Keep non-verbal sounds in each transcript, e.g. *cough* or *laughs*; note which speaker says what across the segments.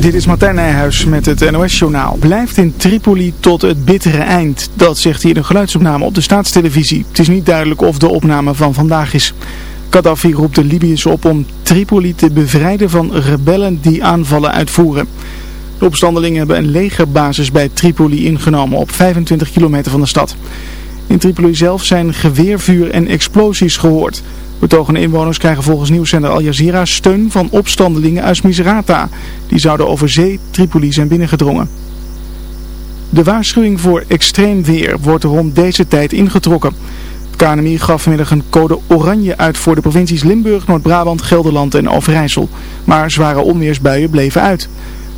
Speaker 1: Dit is Martijn Nijhuis met het NOS-journaal. Blijft in Tripoli tot het bittere eind. Dat zegt hij in een geluidsopname op de staatstelevisie. Het is niet duidelijk of de opname van vandaag is. Gaddafi roept de Libiërs op om Tripoli te bevrijden van rebellen die aanvallen uitvoeren. De opstandelingen hebben een legerbasis bij Tripoli ingenomen op 25 kilometer van de stad. In Tripoli zelf zijn geweervuur en explosies gehoord. Betogende inwoners krijgen volgens nieuwszender Al Jazeera steun van opstandelingen uit Misrata. Die zouden over zee Tripoli zijn binnengedrongen. De waarschuwing voor extreem weer wordt rond deze tijd ingetrokken. Het KNMI gaf vanmiddag een code oranje uit voor de provincies Limburg, Noord-Brabant, Gelderland en Overijssel. Maar zware onweersbuien bleven uit.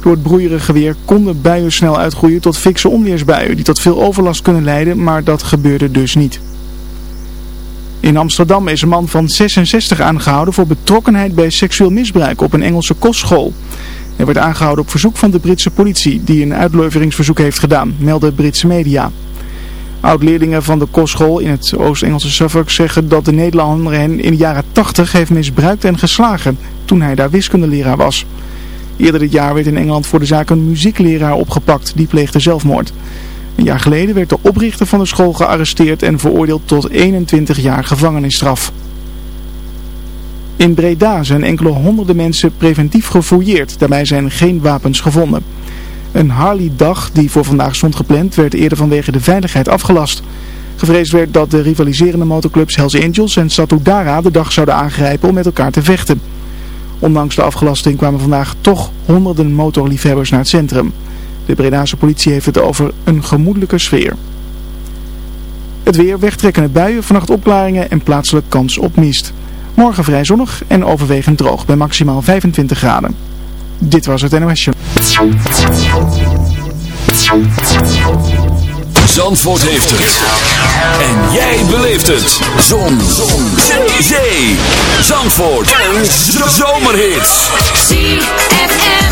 Speaker 1: Door het broeierige weer konden buien snel uitgroeien tot fikse onweersbuien die tot veel overlast kunnen leiden, maar dat gebeurde dus niet. In Amsterdam is een man van 66 aangehouden voor betrokkenheid bij seksueel misbruik op een Engelse kostschool. Hij werd aangehouden op verzoek van de Britse politie die een uitleveringsverzoek heeft gedaan, melden Britse media. Oud-leerlingen van de kostschool in het Oost-Engelse Suffolk zeggen dat de Nederlander hen in de jaren 80 heeft misbruikt en geslagen toen hij daar wiskundeleraar was. Eerder dit jaar werd in Engeland voor de zaak een muziekleraar opgepakt, die pleegde zelfmoord. Een jaar geleden werd de oprichter van de school gearresteerd en veroordeeld tot 21 jaar gevangenisstraf. In Breda zijn enkele honderden mensen preventief gefouilleerd. Daarbij zijn geen wapens gevonden. Een Harley-dag die voor vandaag stond gepland werd eerder vanwege de veiligheid afgelast. Gevreesd werd dat de rivaliserende motorclubs Hells Angels en Satudara de dag zouden aangrijpen om met elkaar te vechten. Ondanks de afgelasting kwamen vandaag toch honderden motorliefhebbers naar het centrum. De Bredaanse politie heeft het over een gemoedelijke sfeer. Het weer, wegtrekkende buien, vannacht opklaringen en plaatselijk kans op mist. Morgen vrij zonnig en overwegend droog bij maximaal 25 graden. Dit was het NOS Show.
Speaker 2: Zandvoort heeft het. En jij beleeft het. Zon. Zon. Zee. Zandvoort. Een zomerhit. ZFM.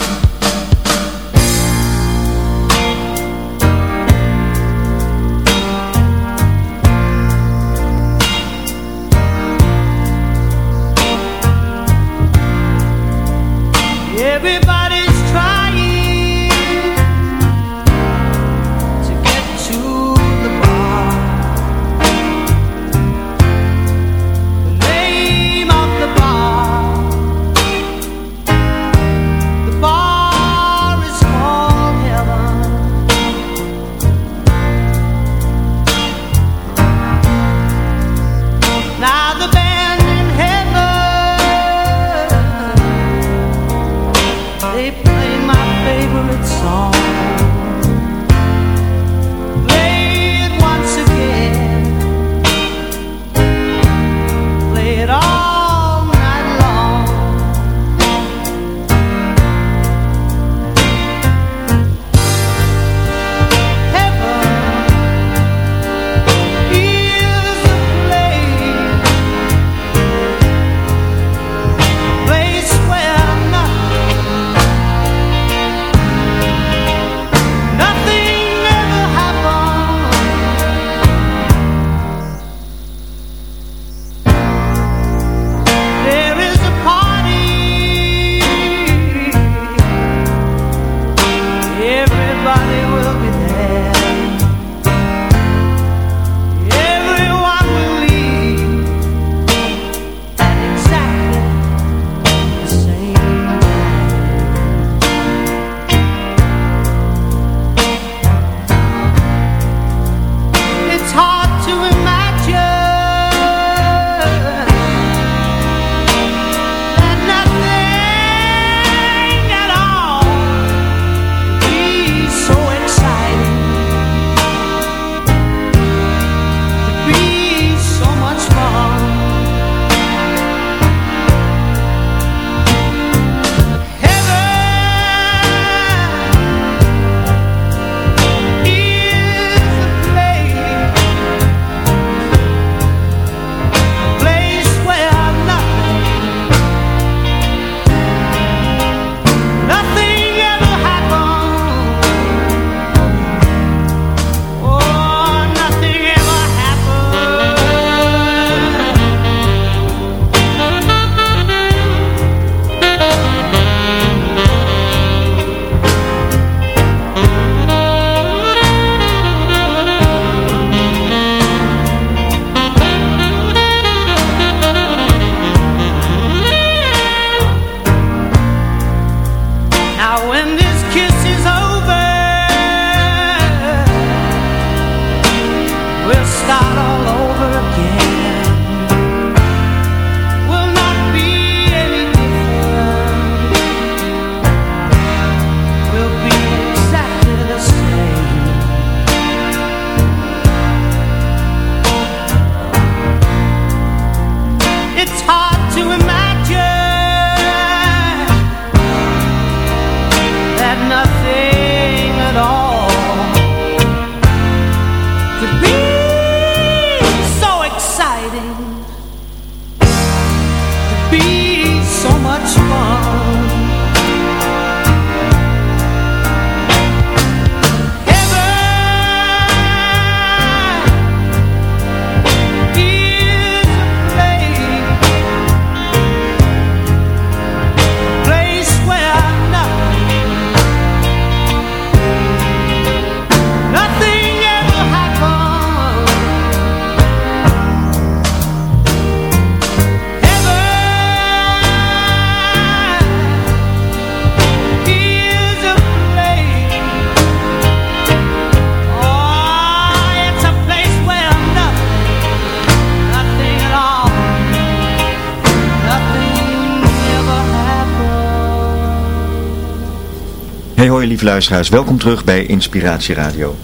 Speaker 3: Lieve luisteraars, welkom terug bij Inspiratie Radio.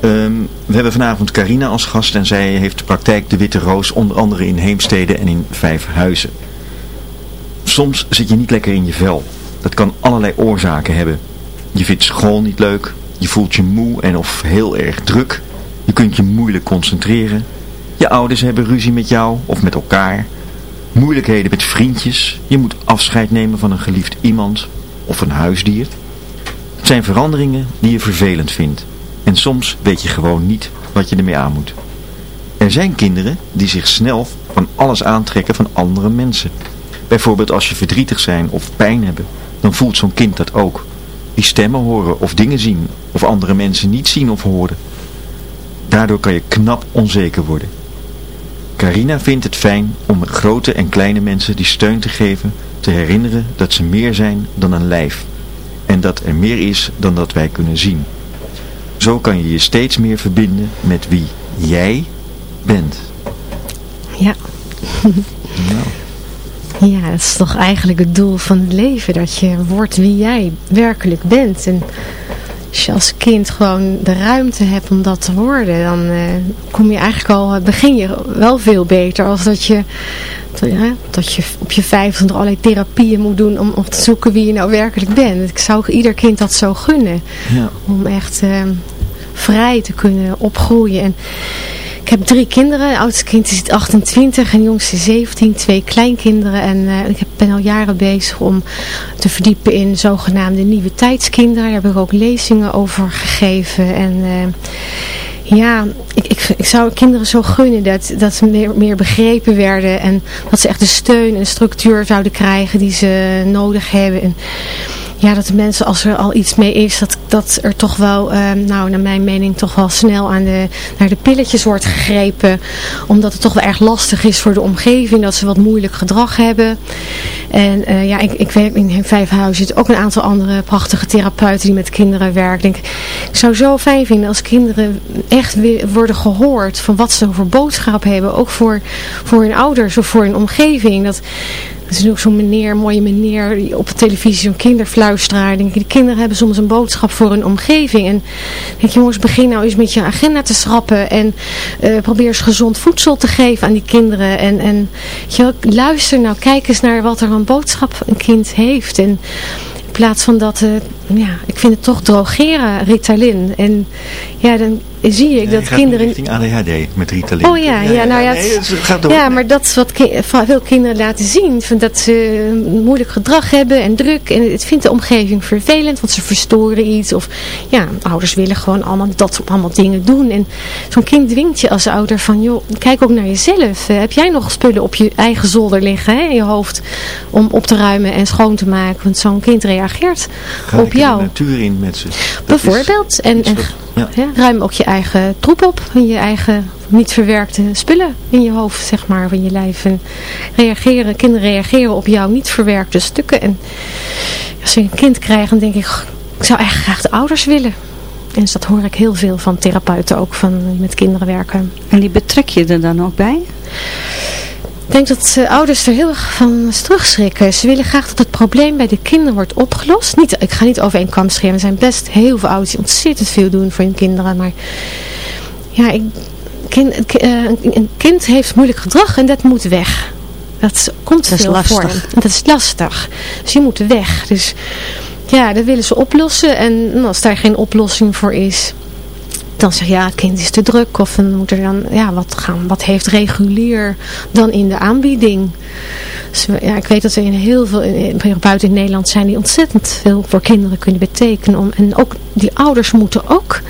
Speaker 3: Ehm, we hebben vanavond Carina als gast en zij heeft de praktijk De Witte Roos onder andere in Heemstede en in Vijfhuizen. Soms zit je niet lekker in je vel. Dat kan allerlei oorzaken hebben. Je vindt school niet leuk, je voelt je moe en of heel erg druk, je kunt je moeilijk concentreren, je ouders hebben ruzie met jou of met elkaar, moeilijkheden met vriendjes, je moet afscheid nemen van een geliefd iemand of een huisdier... Het zijn veranderingen die je vervelend vindt. En soms weet je gewoon niet wat je ermee aan moet. Er zijn kinderen die zich snel van alles aantrekken van andere mensen. Bijvoorbeeld als je verdrietig zijn of pijn hebben, dan voelt zo'n kind dat ook. Die stemmen horen of dingen zien of andere mensen niet zien of horen. Daardoor kan je knap onzeker worden. Carina vindt het fijn om grote en kleine mensen die steun te geven, te herinneren dat ze meer zijn dan een lijf en dat er meer is dan dat wij kunnen zien. Zo kan je je steeds meer verbinden met wie jij bent.
Speaker 4: Ja. nou. Ja, dat is toch eigenlijk het doel van het leven. Dat je wordt wie jij werkelijk bent. En als je als kind gewoon de ruimte hebt om dat te worden, dan uh, kom je eigenlijk al, begin je wel veel beter als dat je dat je op je vijftigste allerlei therapieën moet doen om, om te zoeken wie je nou werkelijk bent. Ik zou ieder kind dat zo gunnen. Ja. Om echt ehm, vrij te kunnen opgroeien. En ik heb drie kinderen. Het oudste kind is 28 en jongste 17. Twee kleinkinderen. En uh, ik ben al jaren bezig om te verdiepen in zogenaamde nieuwe tijdskinderen. Daar heb ik ook lezingen over gegeven. En... Uh, ja, ik, ik, ik zou kinderen zo gunnen dat, dat ze meer, meer begrepen werden. En dat ze echt de steun en structuur zouden krijgen die ze nodig hebben. En ja, dat de mensen als er al iets mee is, dat, dat er toch wel, ehm, nou naar mijn mening, toch wel snel aan de, naar de pilletjes wordt gegrepen. Omdat het toch wel erg lastig is voor de omgeving, dat ze wat moeilijk gedrag hebben. En uh, ja, ik, ik werk in Vijfhuizen, zitten ook een aantal andere prachtige therapeuten die met kinderen werken. Ik, ik zou zo fijn vinden als kinderen echt weer worden gehoord van wat ze voor boodschap hebben. Ook voor, voor hun ouders of voor hun omgeving. Dat, er is ook zo'n meneer, mooie meneer, op de televisie zo'n kinderfluisteraar. Denk kinderen hebben soms een boodschap voor hun omgeving. En denk je, jongens, begin nou eens met je agenda te schrappen. En uh, probeer eens gezond voedsel te geven aan die kinderen. En, en je, luister nou, kijk eens naar wat er een boodschap een kind heeft. En in plaats van dat, uh, ja, ik vind het toch drogeren, Ritalin. En ja, dan zie ik dat kinderen...
Speaker 3: richting ADHD met Ritalin.
Speaker 4: Oh ja, ja, nou ja, ja, maar dat is wat veel kinderen laten zien. Van dat ze moeilijk gedrag hebben en druk. En het vindt de omgeving vervelend, want ze verstoren iets. Of ja, ouders willen gewoon allemaal dat allemaal dingen doen. En zo'n kind dwingt je als ouder van, joh, kijk ook naar jezelf. heb jij nog spullen op je eigen zolder liggen, hè, in je hoofd, om op te ruimen en schoon te maken? Want zo'n kind reageert op jou.
Speaker 3: de natuur in met ze.
Speaker 4: Bijvoorbeeld. en, en ja. ruim ook je eigen troep op. En je eigen niet verwerkte spullen in je hoofd, zeg maar, van je lijf. En reageren, kinderen reageren op jouw niet verwerkte stukken. En als ze een kind krijgen, dan denk ik, ik zou eigenlijk graag de ouders willen. En dus dat hoor ik heel veel van therapeuten ook, van met kinderen werken.
Speaker 5: En die betrek je er dan ook bij?
Speaker 4: Ik denk dat uh, ouders er heel erg van terugschrikken. Ze willen graag dat het probleem bij de kinderen wordt opgelost. Niet, ik ga niet over één kam scheren. Er zijn best heel veel ouders die ontzettend veel doen voor hun kinderen. Maar ja, ik, kind, uh, een kind heeft moeilijk gedrag en dat moet weg. Dat komt dat veel voor. En dat is lastig. Dus die moeten weg. Dus ja, dat willen ze oplossen. En als daar geen oplossing voor is dan zeg je ja, het kind is te druk. Of moet er dan, ja, wat, gaan, wat heeft regulier dan in de aanbieding? Dus ja, ik weet dat er in heel veel, in, buiten in Nederland zijn die ontzettend veel voor kinderen kunnen betekenen. En ook die ouders moeten ook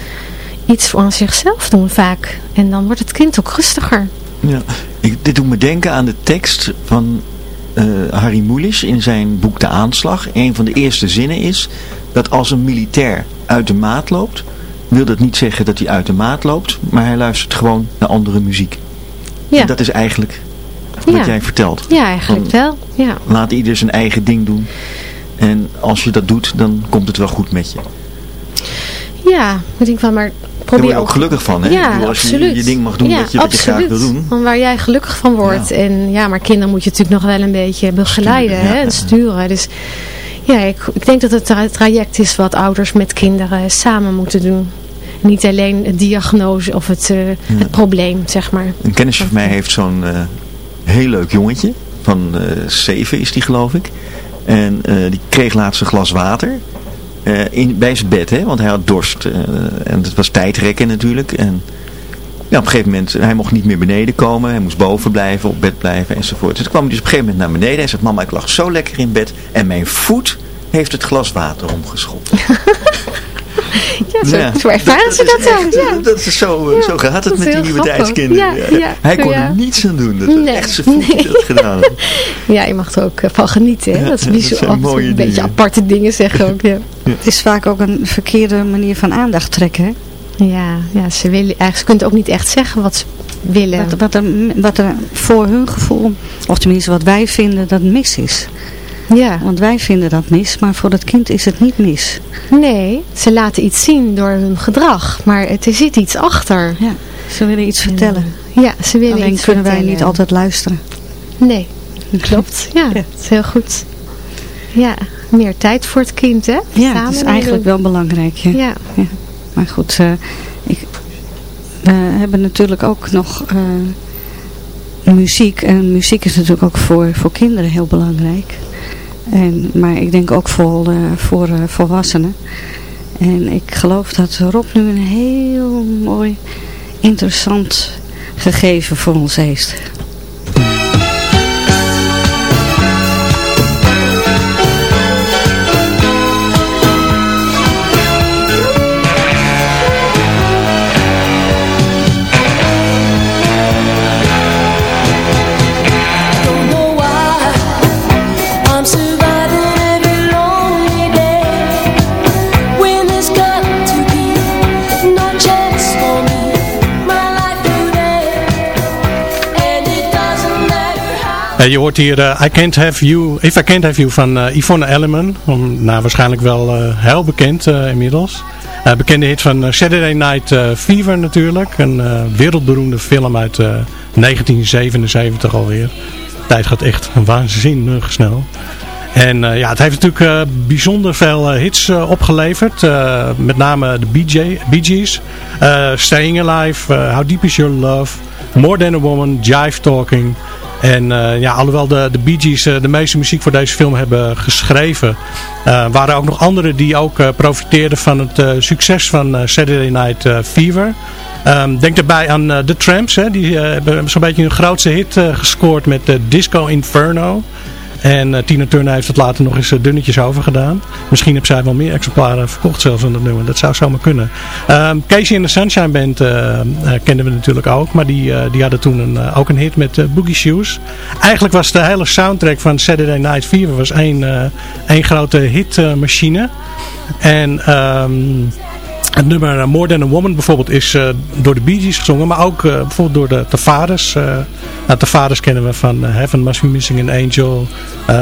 Speaker 4: iets voor zichzelf doen vaak. En dan wordt het kind ook rustiger.
Speaker 3: Ja, ik, dit doet me denken aan de tekst van uh, Harry Mulisch in zijn boek De Aanslag. Een van de eerste zinnen is dat als een militair uit de maat loopt, wil dat niet zeggen dat hij uit de maat loopt, maar hij luistert gewoon naar andere muziek. Ja. En dat is eigenlijk wat jij vertelt.
Speaker 4: Ja, eigenlijk wel. Ja.
Speaker 3: Laat ieder zijn eigen ding doen. En als je dat doet, dan komt het wel goed met je.
Speaker 4: Ja, ik denk van, maar probeer
Speaker 3: Daar word je ook gelukkig van, hè?
Speaker 4: Ja,
Speaker 3: als
Speaker 4: absoluut.
Speaker 3: je je ding mag doen
Speaker 4: ja,
Speaker 3: wat, je, wat je graag wil doen.
Speaker 4: Van waar jij gelukkig van wordt. En ja, maar kinderen moet je natuurlijk nog wel een beetje begeleiden hè, en sturen. Dus ja, ik, ik denk dat het traject is wat ouders met kinderen samen moeten doen. Niet alleen het diagnose of het, uh, het probleem, zeg maar.
Speaker 3: Een kennisje van mij heeft zo'n uh, heel leuk jongetje. Van uh, zeven is die geloof ik. En die kreeg laatst een glas water. in, bij zijn bed, hè, want hij had dorst. en het was tijdrekken natuurlijk. En ja, op een gegeven moment, hij mocht niet meer beneden komen. Hij moest boven blijven, op bed blijven enzovoort. Dus toen kwam hij dus op een gegeven moment naar beneden. en zei, mama, ik lag zo lekker in bed. En mijn voet heeft het glas water omgeschopt. *laughs*
Speaker 4: ja, zo, ja. zo ervaren ze dat
Speaker 3: dan. Ja. Dat is zo, ja, zo gaat het met die nieuwe tijdskinderen. Ja, Hij kon er niets aan doen. Dat nee, echt zijn voetje nee. dat gedaan *laughs*
Speaker 4: Ja, je mag er ook eh, van genieten. Hè? Dat is bijzonder. Een beetje aparte dingen zeggen ook. Ja.
Speaker 5: Het is vaak ook een verkeerde manier van aandacht trekken. Hè?
Speaker 4: Ja, ja ze, willen, eigenlijk, ze kunnen ook niet echt zeggen wat ze willen.
Speaker 5: Wat, wat, er, wat er voor hun gevoel, of tenminste wat wij vinden dat mis is. Ja. Want wij vinden dat mis, maar voor het kind is het niet mis.
Speaker 4: Nee, ze laten iets zien door hun gedrag, maar er zit iets achter.
Speaker 5: Ja, ze willen iets vertellen.
Speaker 4: Ja, ze willen
Speaker 5: Alleen
Speaker 4: iets
Speaker 5: kunnen wij niet altijd luisteren.
Speaker 4: Nee, klopt. Ja, dat is heel goed. Ja, meer tijd voor het kind, hè?
Speaker 5: Ja, dat is eigenlijk wel belangrijk. Ja. ja. Maar goed, uh, ik, we hebben natuurlijk ook nog uh, muziek. En muziek is natuurlijk ook voor, voor kinderen heel belangrijk. En, maar ik denk ook voor, uh, voor volwassenen. En ik geloof dat Rob nu een heel mooi, interessant gegeven voor ons heeft.
Speaker 6: Je hoort hier uh, I Can't Have You, If I Can't Have You van uh, Yvonne Elliman. Nou, waarschijnlijk wel heel bekend inmiddels. bekende hit van Saturday Night Fever natuurlijk. Een wereldberoemde film uit 1977 alweer. De tijd gaat echt waanzinnig snel. En ja, het heeft natuurlijk bijzonder veel hits opgeleverd. met name de BJ, Bee Gees. Staying Alive, How Deep Is Your Love, More Than A Woman, Jive Talking... En uh, ja, alhoewel de, de Bee Gees uh, de meeste muziek voor deze film hebben geschreven, uh, waren ook nog anderen die ook profiteerden van het succes van Saturday Night Fever. Um, denk daarbij aan The Tramps, hè, die hebben zo'n beetje hun grootste hit gescoord met Disco Inferno. En uh, Tina Turner heeft het later nog eens uh, dunnetjes over gedaan. Misschien heeft zij wel meer exemplaren verkocht zelfs aan het nummer. Dat zou zomaar kunnen. Um, Casey in the Sunshine Band uh, kenden we natuurlijk ook. Maar die, die hadden toen een, ook een hit met Boogie Shoes. Eigenlijk was de hele soundtrack van Saturday Night Fever was één, één grote hitmachine. en... Um, het nummer eh, More Than A Woman bijvoorbeeld is uh, door de Bee Gees gezongen, maar ook uh, bijvoorbeeld door de Tavares. Uh, nou, Tavares kennen we van Heaven Must Be Missing an Angel,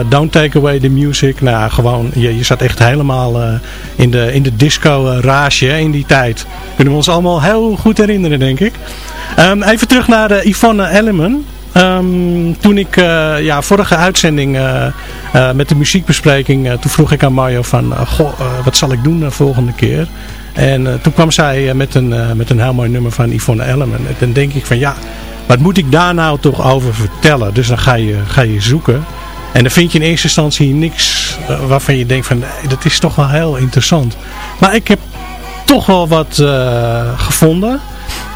Speaker 6: Don't Take Away the Music. Nou, gewoon, je, je zat echt helemaal in de, in de disco-rage in die tijd. Kunnen we ons allemaal heel goed herinneren, denk ik. Um, even terug naar Yvonne Elliman. Um, toen ik, ja, vorige uitzending met de muziekbespreking, toen vroeg ik aan Mario van, wat zal ik doen de volgende keer? En uh, toen kwam zij uh, met, een, uh, met een heel mooi nummer van Yvonne Elliman. En dan denk ik van ja, wat moet ik daar nou toch over vertellen? Dus dan ga je, ga je zoeken. En dan vind je in eerste instantie niks waarvan je denkt van dat is toch wel heel interessant. Maar ik heb toch wel wat gevonden.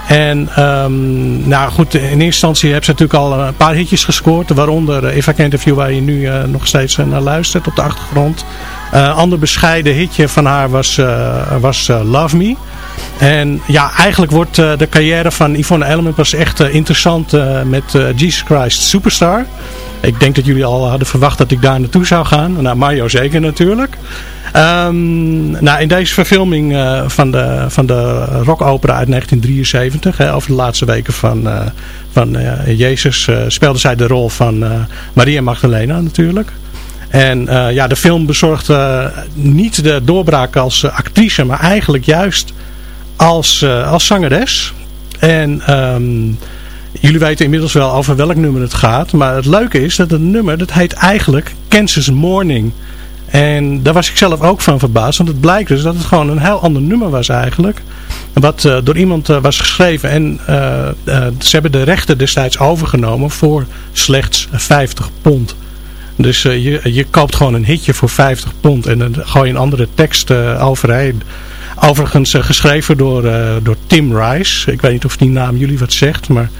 Speaker 6: En um, nou goed, in eerste instantie hebben ze natuurlijk al een paar hitjes gescoord. Waaronder If I Can't You, waar je nu nog steeds naar luistert op de achtergrond. Een ander bescheiden hitje van haar was, was Love Me. En ja, eigenlijk wordt de carrière van Yvonne Elliman pas echt interessant met Jesus Christ Superstar. Ik denk dat jullie al hadden verwacht dat ik daar naartoe zou gaan. Nou, Mario zeker natuurlijk. Um, nou, in deze verfilming van de, van de rockopera uit 1973, hè, over de laatste weken van, van Jezus, speelde zij de rol van Maria Magdalena natuurlijk. En ja, de film bezorgde niet de doorbraak als actrice, maar eigenlijk juist als, als zangeres. En um, jullie weten inmiddels wel over welk nummer het gaat. Maar het leuke is dat het nummer, dat heet eigenlijk Kansas Morning. En daar was ik zelf ook van verbaasd. Want het blijkt dus dat het gewoon een heel ander nummer was eigenlijk. Wat door iemand was geschreven. En ze hebben de rechten destijds overgenomen voor slechts 50 pond. Dus je, je koopt gewoon een hitje voor 50 pond. En dan gooi je een andere tekst overheen. Overigens geschreven door, door Tim Rice. Ik weet niet of die naam jullie wat zegt. Maar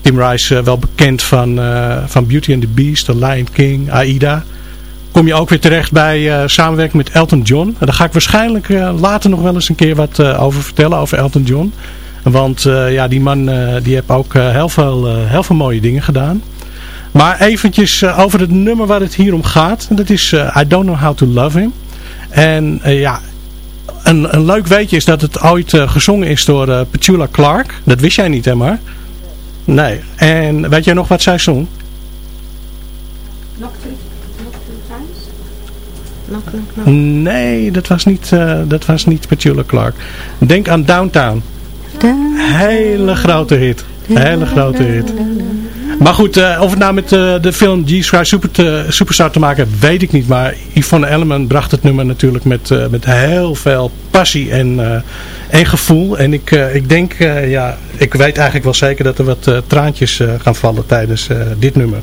Speaker 6: Tim Rice wel bekend van, van Beauty and the Beast, The Lion King, Aida kom je ook weer terecht bij uh, samenwerking met Elton John. En daar ga ik waarschijnlijk later nog wel eens een keer wat over vertellen, over Elton John. Want ja, die man die heeft ook heel, veel, heel veel mooie dingen gedaan. Maar eventjes over het nummer waar het hier om gaat. Dat is I Don't Know How To Love Him. En ja, een, een leuk weetje is dat het ooit gezongen is door Petula Clark. Dat wist jij niet hè maar? Nee. En weet jij nog wat zij zong? Nee, dat was niet, uh, dat was niet Petula Clark. Denk aan Downtown. Hele grote hit. Hele grote hit. Maar goed, uh, of het nou met uh, de film G-Sky Super Superstar te maken heeft, weet ik niet. Maar Yvonne Elliman bracht het nummer natuurlijk met, met heel veel passie en, en gevoel. En ik, ik denk, ja, ik weet eigenlijk wel zeker dat er wat traantjes gaan vallen tijdens dit nummer.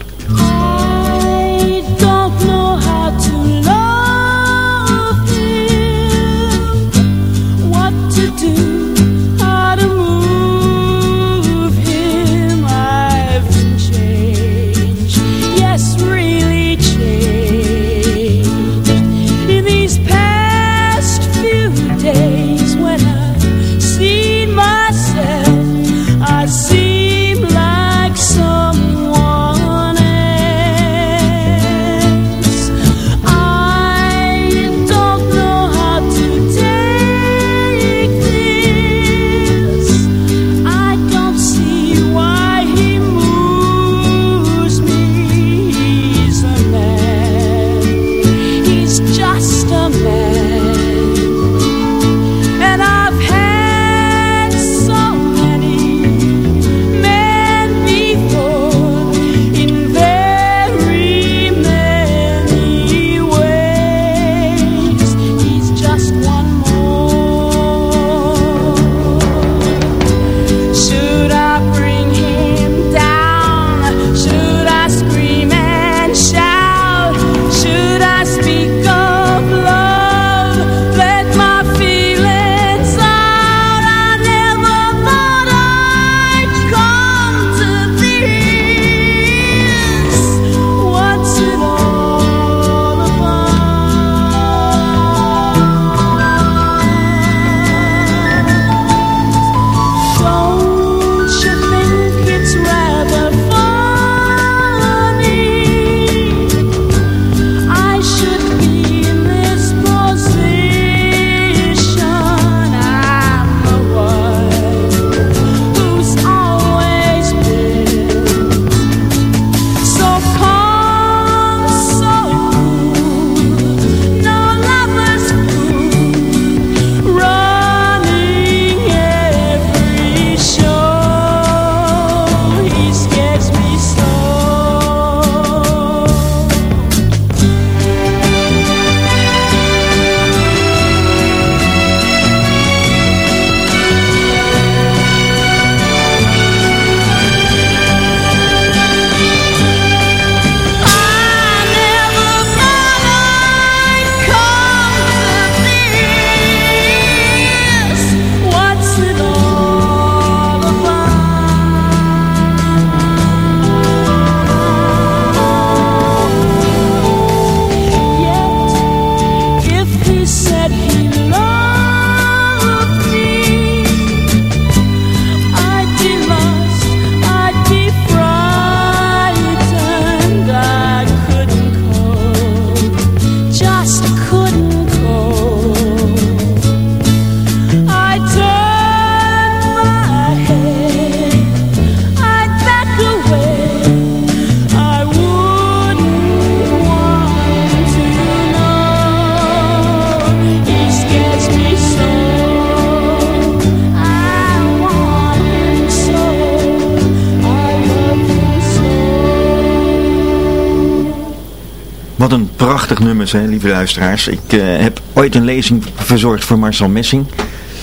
Speaker 3: Lieve luisteraars. Ik heb ooit een lezing verzorgd voor Marcel Messing.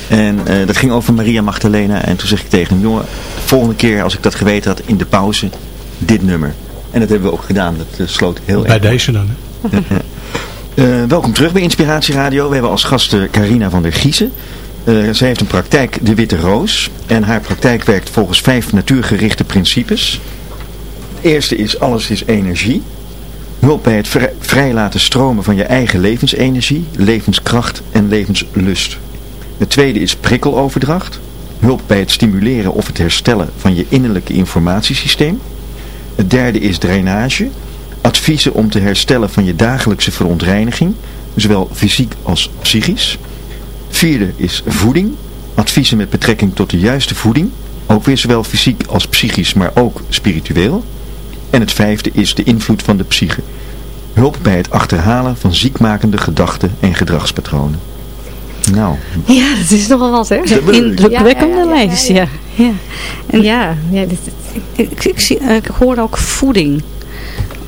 Speaker 3: En dat ging over Maria Magdalena. En toen zeg ik tegen hem, jongen, de volgende keer als ik dat geweten had in de pauze, dit nummer. En dat hebben we ook gedaan. Dat sloot heel
Speaker 6: Bij deze dan, hè?
Speaker 3: Uh, *laughs* welkom terug bij Inspiratie Radio. We hebben als gasten Carina van der Giezen. Uh, zij heeft een praktijk, De Witte Roos. En haar praktijk werkt volgens vijf natuurgerichte principes. Het eerste is, alles is energie. Hulp bij het vrij laten stromen van je eigen levensenergie, levenskracht en levenslust. Het tweede is prikkeloverdracht. Hulp bij het stimuleren of het herstellen van je innerlijke informatiesysteem. Het derde is drainage adviezen om te herstellen van je dagelijkse verontreiniging, zowel fysiek als psychisch. Vierde is voeding, adviezen met betrekking tot de juiste voeding, ook weer zowel fysiek als psychisch, maar ook spiritueel. En het vijfde is de invloed van de psyche, hulp bij het achterhalen van ziekmakende gedachten en gedragspatronen. Nou.
Speaker 4: Ja, dat is nogal wat, hè?
Speaker 5: Indrukwekkende ja, ja, lijst, ja. Ja,
Speaker 4: en ja, ja dit,
Speaker 5: ik, ik, ik, ik hoor ook voeding.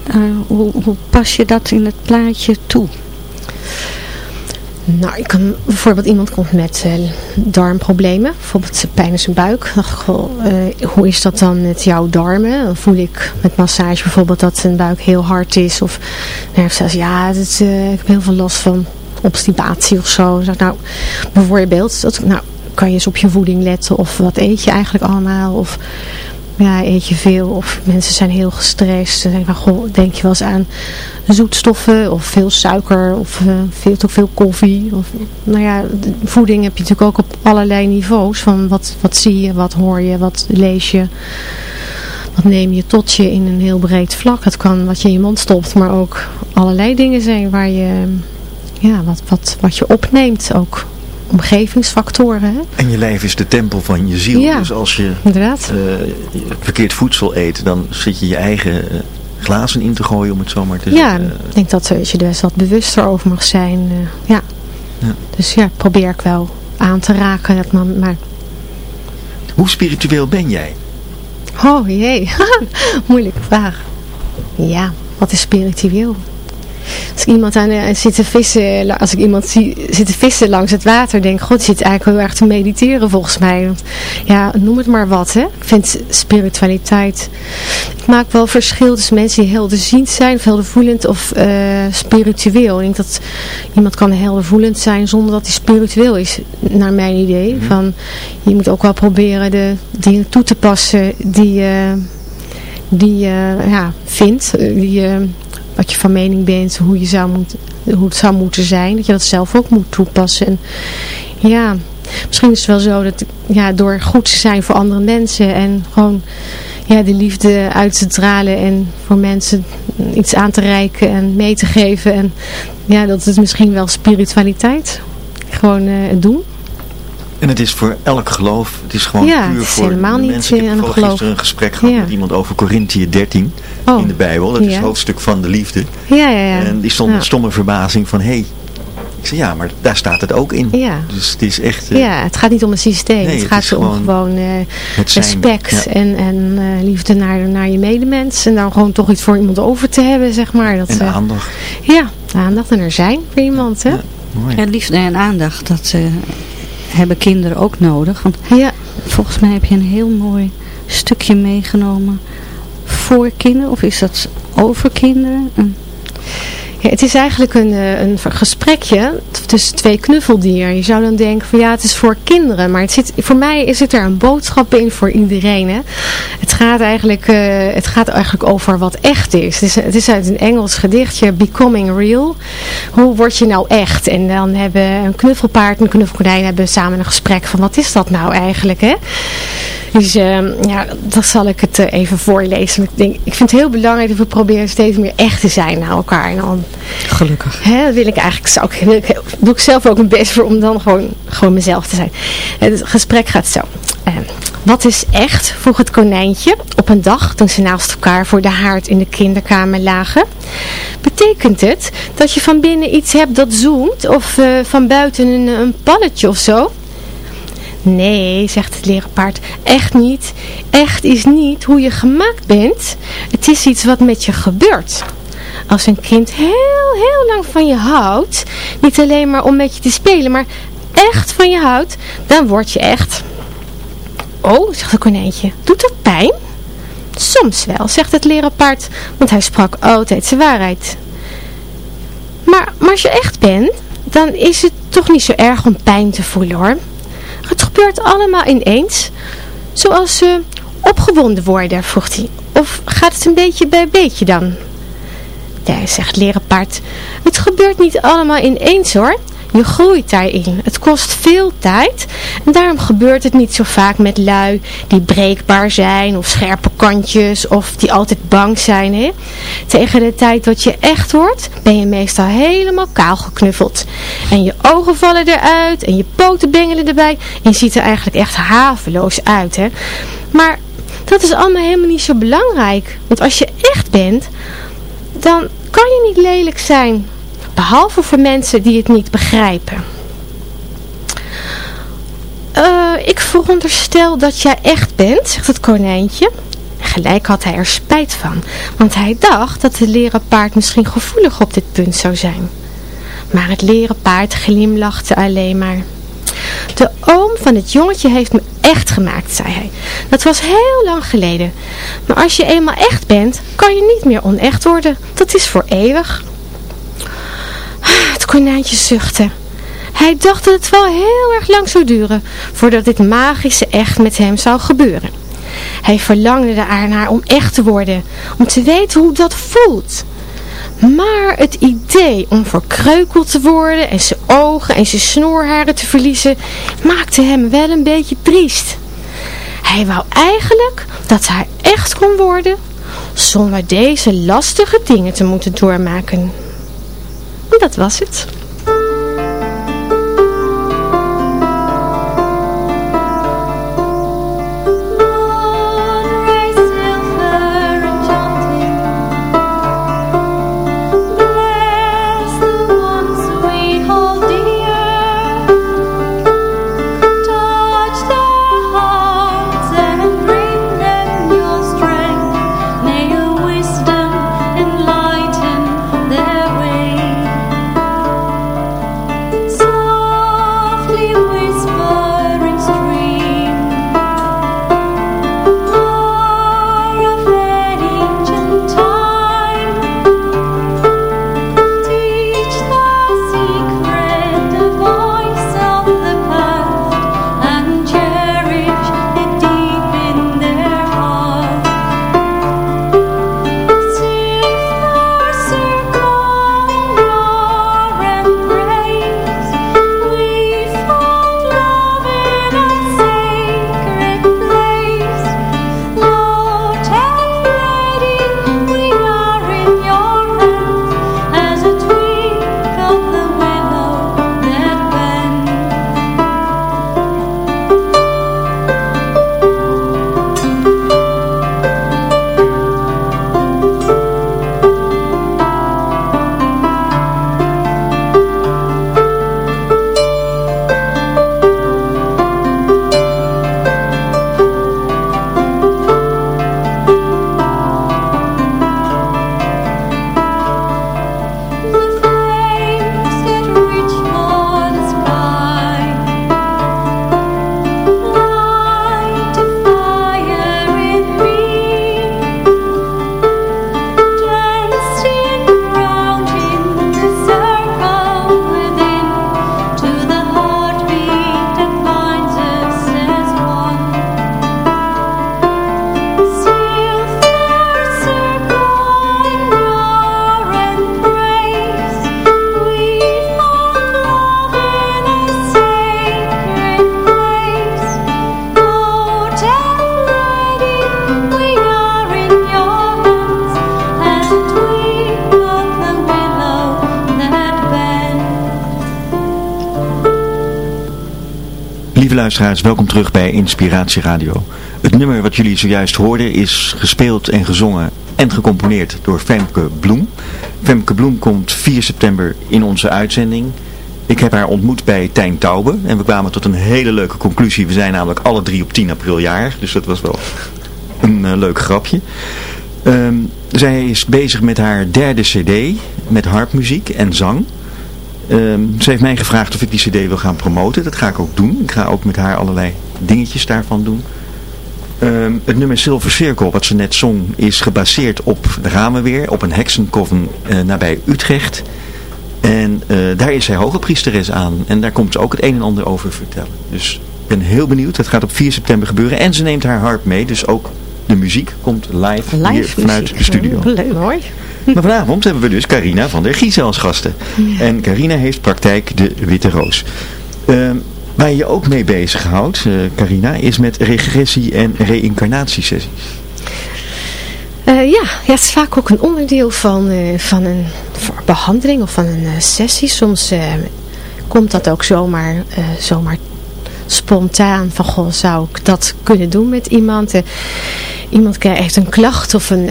Speaker 5: Eh, hoe, hoe pas je dat in het plaatje toe?
Speaker 4: Nou, ik kan bijvoorbeeld iemand komt met uh, darmproblemen, bijvoorbeeld pijn in zijn buik. Dacht ik, uh, hoe is dat dan met jouw darmen? Dan voel ik met massage bijvoorbeeld dat zijn buik heel hard is. Of nou, zelfs, ja, uh, ik heb heel veel last van obstipatie of zo. Dan nou, bijvoorbeeld, dat, nou, kan je eens op je voeding letten of wat eet je eigenlijk allemaal? Of ja, eet je veel of mensen zijn heel gestrest. Dan denk, van, goh, denk je wel eens aan zoetstoffen of veel suiker of uh, veel te veel koffie. Of, nou ja, voeding heb je natuurlijk ook op allerlei niveaus. Van wat, wat zie je, wat hoor je, wat lees je. Wat neem je tot je in een heel breed vlak. Het kan wat je in je mond stopt, maar ook allerlei dingen zijn waar je, ja, wat, wat, wat je opneemt ook omgevingsfactoren. Hè?
Speaker 3: En je lijf is de tempel van je ziel.
Speaker 4: Ja,
Speaker 3: dus als je
Speaker 4: inderdaad.
Speaker 3: Uh, verkeerd voedsel eet, dan zit je je eigen uh, glazen in te gooien om het zo maar te
Speaker 4: zeggen. Ja, ik denk dat je er wat bewuster over mag zijn. Ja. ja. Dus ja, probeer ik wel aan te raken. Dat maar...
Speaker 3: Hoe spiritueel ben jij?
Speaker 4: Oh jee, *laughs* moeilijke vraag. Ja, wat is spiritueel? Als ik iemand aan uh, zit te vissen, als ik iemand zie zitten vissen langs het water, denk ik, god, zit eigenlijk heel erg te mediteren volgens mij. ja, noem het maar wat, hè. Ik vind spiritualiteit, ik maak wel verschil tussen mensen die helderziend zijn, of heldervoelend of uh, spiritueel. Ik denk dat iemand kan heldervoelend zijn zonder dat hij spiritueel is, naar mijn idee. Mhm. Van, je moet ook wel proberen de dingen toe te passen die je die je ja, vindt, die je wat je van mening bent, hoe, je zou moet, hoe het zou moeten zijn. Dat je dat zelf ook moet toepassen. En ja, misschien is het wel zo dat ja, door goed te zijn voor andere mensen en gewoon ja, de liefde uit te dralen en voor mensen iets aan te reiken en mee te geven. En ja, dat is misschien wel spiritualiteit. Gewoon het doen.
Speaker 3: En het is voor elk geloof, het is gewoon
Speaker 4: ja,
Speaker 3: puur voor
Speaker 4: helemaal
Speaker 3: de mensen. Ik heb
Speaker 4: een geloof.
Speaker 3: gisteren een gesprek gehad met iemand over Corinthië 13 in de Bijbel. Dat is het hoofdstuk van de liefde.
Speaker 4: Ja, ja, ja.
Speaker 3: En die stond met stomme verbazing van, hé, hey, ik zei, ja, maar daar staat het ook in.
Speaker 4: Ja.
Speaker 3: Dus het is echt... Uh,
Speaker 4: ja, het gaat niet om een systeem. Nee, het gaat het om gewoon uh, respect en, en uh, liefde naar, naar je medemens. En dan gewoon toch iets voor iemand over te hebben, zeg maar. Dat,
Speaker 3: en aandacht.
Speaker 4: Ja, aandacht en er zijn voor iemand, hè. Ja,
Speaker 5: mooi. En liefde en aandacht, dat hebben kinderen ook nodig. Want
Speaker 4: ja.
Speaker 5: volgens mij heb je een heel mooi stukje meegenomen voor kinderen. Of is dat over kinderen?
Speaker 4: Het is eigenlijk een, eh, een gesprekje tussen twee knuffeldieren. Je zou dan denken van ja, het is voor kinderen. Maar het voor mij zit er een boodschap in voor iedereen. Hè? Het, gaat eigenlijk, uh, het gaat eigenlijk over wat echt is. Het, is. het is uit een Engels gedichtje, Becoming Real. Hoe word je nou echt? En dan hebben een knuffelpaard en een knuffelkonijn hebben samen een gesprek van wat is dat nou eigenlijk? Hè? Dus uh, ja, dat zal ik het uh, even voorlezen. Ik, denk, ik vind het heel belangrijk dat we proberen steeds meer echt te zijn naar elkaar. En dan,
Speaker 5: Gelukkig.
Speaker 4: Hè, wil ik eigenlijk, zou ik, ik, doe ik zelf ook mijn best voor om dan gewoon, gewoon mezelf te zijn. Het gesprek gaat zo. Uh, wat is echt, vroeg het konijntje op een dag toen ze naast elkaar voor de haard in de kinderkamer lagen. Betekent het dat je van binnen iets hebt dat zoomt of uh, van buiten een, een palletje of zo? Nee, zegt het lerenpaard, echt niet. Echt is niet hoe je gemaakt bent. Het is iets wat met je gebeurt. Als een kind heel, heel lang van je houdt, niet alleen maar om met je te spelen, maar echt van je houdt, dan word je echt... Oh, zegt het konijntje, doet dat pijn? Soms wel, zegt het lerenpaard, want hij sprak altijd zijn waarheid. Maar, maar als je echt bent, dan is het toch niet zo erg om pijn te voelen hoor. Het gebeurt allemaal ineens. Zoals uh, opgewonden worden, vroeg hij. Of gaat het een beetje bij beetje dan? Ja, zegt leren paard. Het gebeurt niet allemaal ineens hoor. Je groeit daarin. Het kost veel tijd. En daarom gebeurt het niet zo vaak met lui die breekbaar zijn of scherpe kantjes of die altijd bang zijn. Hè? Tegen de tijd dat je echt wordt ben je meestal helemaal kaal geknuffeld. En je ogen vallen eruit en je poten bengelen erbij. En je ziet er eigenlijk echt haveloos uit. Hè? Maar dat is allemaal helemaal niet zo belangrijk. Want als je echt bent, dan kan je niet lelijk zijn. Behalve voor mensen die het niet begrijpen. Uh, ik veronderstel dat jij echt bent, zegt het konijntje. Gelijk had hij er spijt van, want hij dacht dat het leren paard misschien gevoelig op dit punt zou zijn. Maar het leren paard glimlachte alleen maar. De oom van het jongetje heeft me echt gemaakt, zei hij. Dat was heel lang geleden. Maar als je eenmaal echt bent, kan je niet meer onecht worden. Dat is voor eeuwig. Het konijntje zuchtte. Hij dacht dat het wel heel erg lang zou duren voordat dit magische echt met hem zou gebeuren. Hij verlangde ernaar om echt te worden, om te weten hoe dat voelt. Maar het idee om verkreukeld te worden en zijn ogen en zijn snoorharen te verliezen, maakte hem wel een beetje triest. Hij wou eigenlijk dat hij echt kon worden, zonder deze lastige dingen te moeten doormaken. Dat was het.
Speaker 3: Luisteraars, welkom terug bij Inspiratie Radio. Het nummer wat jullie zojuist hoorden is gespeeld en gezongen en gecomponeerd door Femke Bloem. Femke Bloem komt 4 september in onze uitzending. Ik heb haar ontmoet bij Tijn Taube en we kwamen tot een hele leuke conclusie. We zijn namelijk alle drie op 10 april jarig, dus dat was wel een uh, leuk grapje. Ehm, zij is bezig met haar derde cd, met harpmuziek en zang. Ehm, ze heeft mij gevraagd of ik die cd wil gaan promoten. Dat ga ik ook doen. Ik ga ook met haar allerlei dingetjes daarvan doen. Ehm, het nummer Silver Circle, wat ze net zong, is gebaseerd op de Ramenweer, op een heksenkoven uh, nabij Utrecht. En uh, daar is zij hoge priesteres aan. En daar komt ze ook het een en ander over vertellen. Dus ik ben heel benieuwd. Het gaat op 4 september gebeuren. En ze neemt haar harp mee. Dus ook de muziek komt live, live hier vanuit de studio.
Speaker 4: Leuk hoor. *laughs*
Speaker 3: Maar vanavond hebben we dus Carina van der Gies als gasten. En Carina heeft praktijk de Witte Roos. Ehm, waar je je ook mee bezighoudt, uh, Carina, is met regressie- en reïncarnatiesessies.
Speaker 4: Uh, ja, ja, het is vaak ook een onderdeel van, uh, van een behandeling of van een sessie. Soms komt dat ook zomaar, zomaar spontaan van, goh, zou ik dat kunnen doen met iemand? iemand heeft een klacht of een,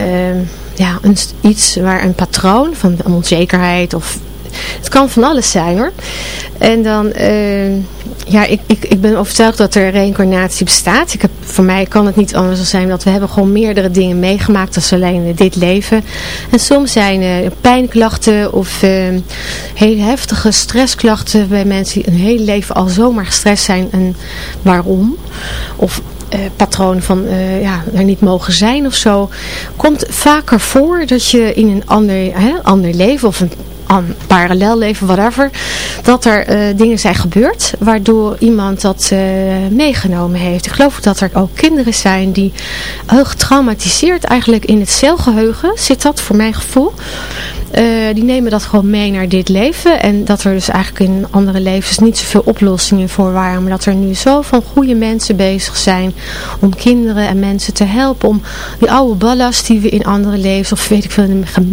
Speaker 4: ja, een, iets waar een patroon van onzekerheid of het kan van alles zijn hoor. En dan, uh, ja, ik, ik, ik ben overtuigd dat er reïncarnatie bestaat. Ik heb, voor mij kan het niet anders zijn dat we hebben gewoon meerdere dingen meegemaakt als alleen dit leven. En soms zijn uh, pijnklachten of uh, hele heftige stressklachten bij mensen die een hele leven al zomaar gestrest zijn. En waarom? Of patroon van uh, ja, er niet mogen zijn of zo. Komt vaker voor dat je in een ander, hè, ander leven of een parallel leven, whatever, dat er uh, dingen zijn gebeurd waardoor iemand dat meegenomen heeft. Ik geloof dat er ook kinderen zijn die heel getraumatiseerd eigenlijk in het celgeheugen zit dat voor mijn gevoel. Uh, die nemen dat gewoon mee naar dit leven. En dat er dus eigenlijk in andere levens niet zoveel oplossingen voor waren. Maar dat er nu zoveel goede mensen bezig zijn om kinderen en mensen te helpen. Om die oude ballast die we in andere levens, of weet ik veel,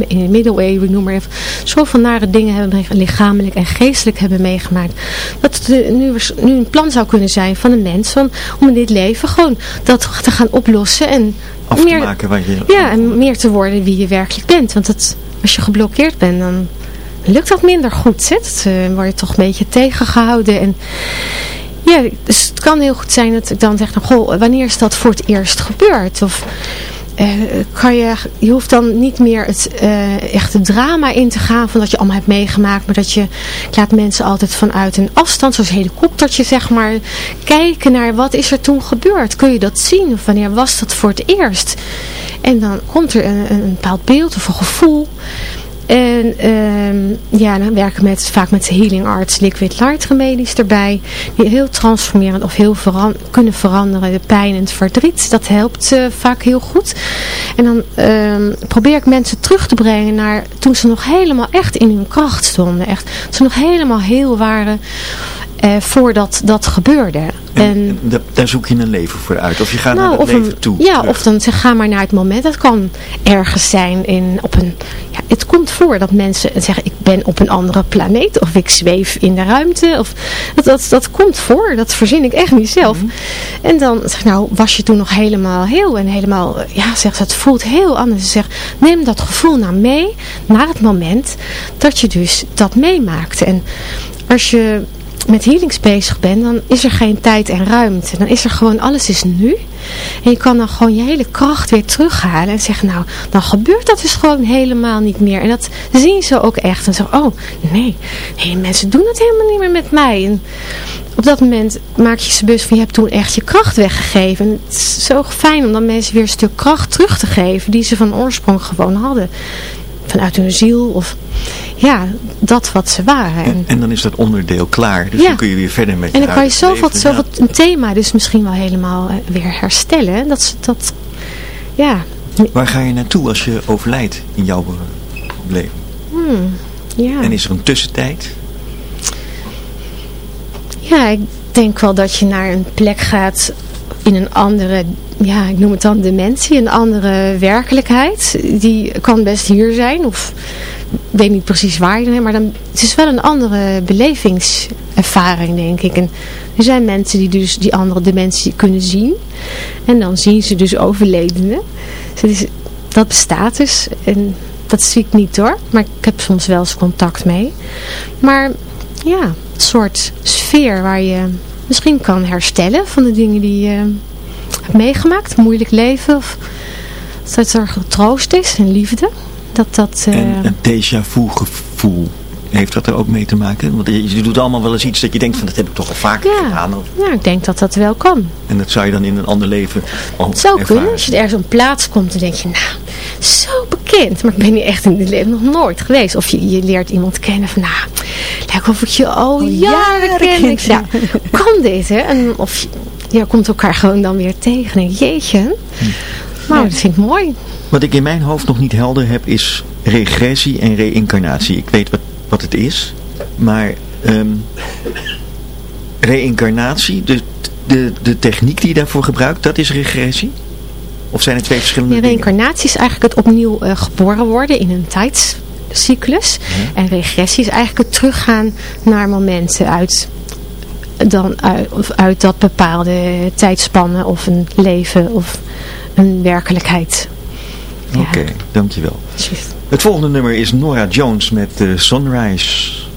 Speaker 4: in de middeleeuwen, noem maar even. Zoveel nare dingen hebben lichamelijk en geestelijk hebben meegemaakt. Dat het nu, nu een plan zou kunnen zijn van een mens van, om in dit leven gewoon dat te gaan oplossen. En
Speaker 3: Af meer, te maken wat je...
Speaker 4: Ja, en meer te worden wie je werkelijk bent. Want het als je geblokkeerd bent, dan lukt dat minder goed. Dan uh, word je toch een beetje tegengehouden. En ja, dus het kan heel goed zijn dat ik dan zeg, nou, goh, wanneer is dat voor het eerst gebeurd? Of kan je, je hoeft dan niet meer het uh, echte drama in te gaan van dat je allemaal hebt meegemaakt. Maar dat je, ik laat mensen altijd vanuit een afstand, zoals helikoptertje zeg maar, kijken naar wat is er toen gebeurd. Kun je dat zien? Of wanneer was dat voor het eerst? En dan komt er een, een bepaald beeld of een gevoel. En um, ja, dan werken we met, vaak met healing arts, liquid light remedies erbij. Die heel transformerend of heel kunnen veranderen. De pijn en het verdriet. Dat helpt uh, vaak heel goed. En dan um, probeer ik mensen terug te brengen naar toen ze nog helemaal echt in hun kracht stonden. Echt, ze nog helemaal heel waren uh, voordat dat gebeurde.
Speaker 3: En, en, daar zoek je een leven voor uit? Of je gaat nou, naar het leven toe?
Speaker 4: Ja, of dan zeg, ga maar naar het moment. Dat kan ergens zijn in, op een... Ja, het komt voor dat mensen zeggen, ik ben op een andere planeet. Of ik zweef in de ruimte. Of, dat, dat, dat komt voor. Dat verzin ik echt niet zelf. Mm En dan zeg nou, was je toen nog helemaal heel en helemaal... Ja, zeg, het voelt heel anders. Zeg, neem dat gevoel nou mee naar het moment dat je dus dat meemaakt. En als je met healings bezig bent, dan is er geen tijd en ruimte. Dan is er gewoon, alles is nu. En je kan dan gewoon je hele kracht weer terughalen en zeggen, nou, dan gebeurt dat dus gewoon helemaal niet meer. En dat zien ze ook echt. En zeggen, oh, nee, nee, mensen doen het helemaal niet meer met mij. En op dat moment maak je ze bewust van, je hebt toen echt je kracht weggegeven. En het is zo fijn om dan mensen weer een stuk kracht terug te geven, die ze van oorsprong gewoon hadden vanuit hun ziel of ja, dat wat ze waren.
Speaker 3: En, en dan is dat onderdeel klaar, dus dan kun je weer verder met je
Speaker 4: En dan kan je zoveel, zoveel een thema dus misschien wel helemaal eh, weer herstellen. Dat, dat, ja.
Speaker 3: Waar ga je naartoe als je overlijdt in jouw leven?
Speaker 4: Hmm, ja.
Speaker 3: En is er een tussentijd?
Speaker 4: Ja, ik denk wel dat je naar een plek gaat in een andere, ja, ik noem het dan dementie, een andere werkelijkheid. Die kan best hier zijn of ik weet niet precies waar, maar dan, het is wel een andere belevingservaring denk ik. En er zijn mensen die dus die andere dementie kunnen zien en dan zien ze dus overledenen. Dus dat bestaat dus en dat zie ik niet hoor, maar ik heb soms wel eens contact mee. Maar ja, een soort sfeer waar je misschien kan herstellen van de dingen die je hebt meegemaakt. Moeilijk leven. Of dat er troost is en liefde. Dat, dat,
Speaker 3: uh... En een déjà vu gevoel. Heeft dat er ook mee te maken? Want je, doet allemaal wel eens iets dat je denkt van dat heb ik toch al vaker
Speaker 4: ja.
Speaker 3: gedaan.
Speaker 4: Of... Ja, ik denk dat dat wel kan.
Speaker 3: En dat zou je dan in een ander leven
Speaker 4: ook Het zou kunnen. Als je ergens op een plaats komt dan denk je, nou, zo bekend. Maar ik ben hier echt in het leven nog nooit geweest. Of je, je leert iemand kennen van, nou, lijkt of ik je al jaren, ken. Ik, ja, *laughs* kan dit, hè? En of je, komt elkaar gewoon dan weer tegen. En jeetje. Hm. Nou, dat vind ik mooi.
Speaker 3: Wat ik in mijn hoofd nog niet helder heb is regressie en reïncarnatie. Ik weet wat, wat het is, maar um, reïncarnatie, de, de, de techniek die je daarvoor gebruikt, dat is regressie? Of zijn het twee verschillende
Speaker 4: ja, Reïncarnatie is eigenlijk het opnieuw uh, geboren worden in een tijdscyclus. En regressie is eigenlijk het teruggaan naar momenten uit dan uit, uit dat bepaalde tijdspannen of een leven of een werkelijkheid.
Speaker 3: Oké, okay, dankjewel. Het volgende nummer is Nora Jones met uh, Sunrise.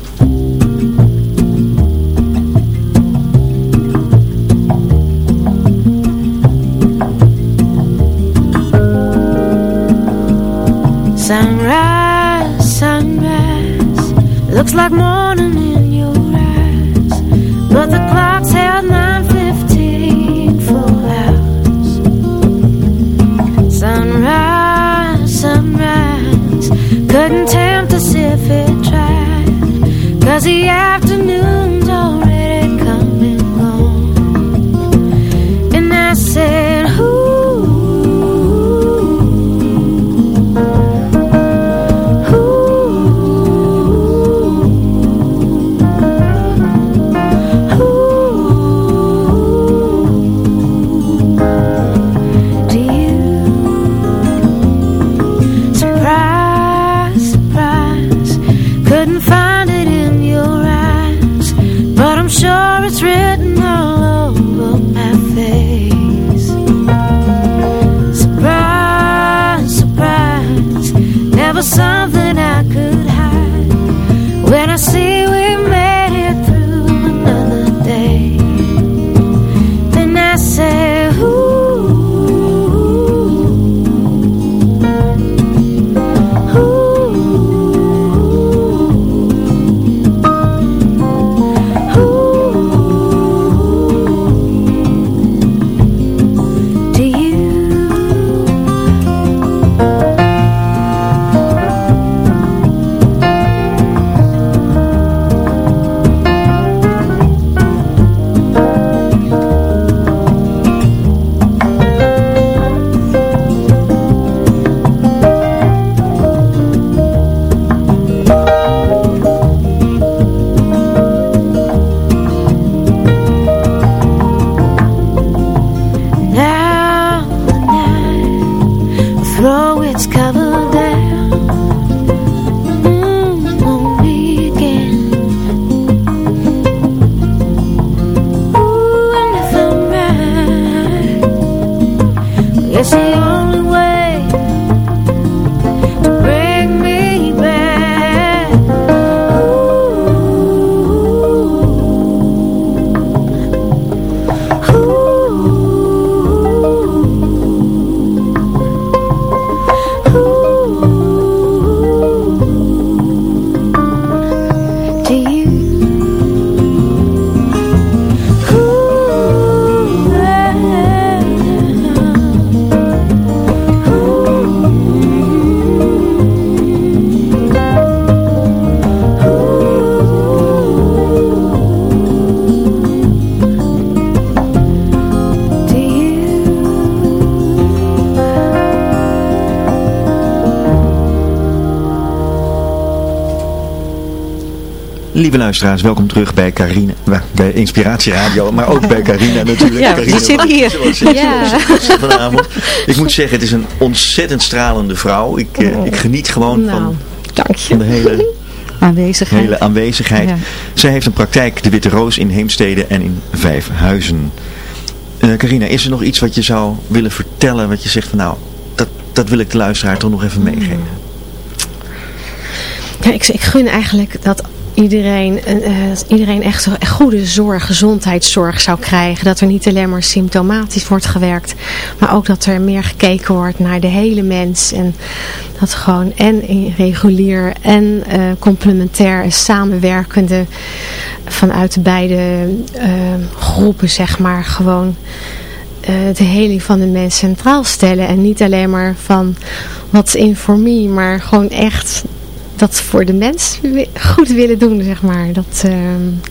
Speaker 7: Sunrise, sunrise Looks like morning Couldn't tempt us if it tried. Cause the afternoon's
Speaker 3: Lieve luisteraars, welkom terug bij Carina, bij Inspiratie Radio, maar ook bij Carina *laughs* natuurlijk.
Speaker 4: Ja,
Speaker 3: Carina,
Speaker 4: zitten hier.
Speaker 3: ja. vanavond. Ik moet zeggen, het is een ontzettend stralende vrouw. Ik, uh, ik geniet gewoon
Speaker 4: nou,
Speaker 3: van,
Speaker 4: dank
Speaker 3: van de hele
Speaker 5: aanwezigheid.
Speaker 3: Hele aanwezigheid. Ja. Zij heeft een praktijk, de Witte Roos, in Heemstede en in Vijfhuizen. Uh, Carina, is er nog iets wat je zou willen vertellen, wat je zegt van nou, dat, dat wil ik de luisteraar toch nog even meegeven?
Speaker 4: Ja, ik, ik gun eigenlijk dat iedereen, uh, iedereen echt goede zorg, gezondheidszorg zou krijgen. Dat er niet alleen maar symptomatisch wordt gewerkt, maar ook dat er meer gekeken wordt naar de hele mens. En dat gewoon en regulier en uh, complementair en samenwerkende vanuit de beide groepen, zeg maar, gewoon de heling van de mens centraal stellen. En niet alleen maar van wat in for me, maar gewoon echt dat voor de mens goed willen doen, zeg maar. Dat, uh,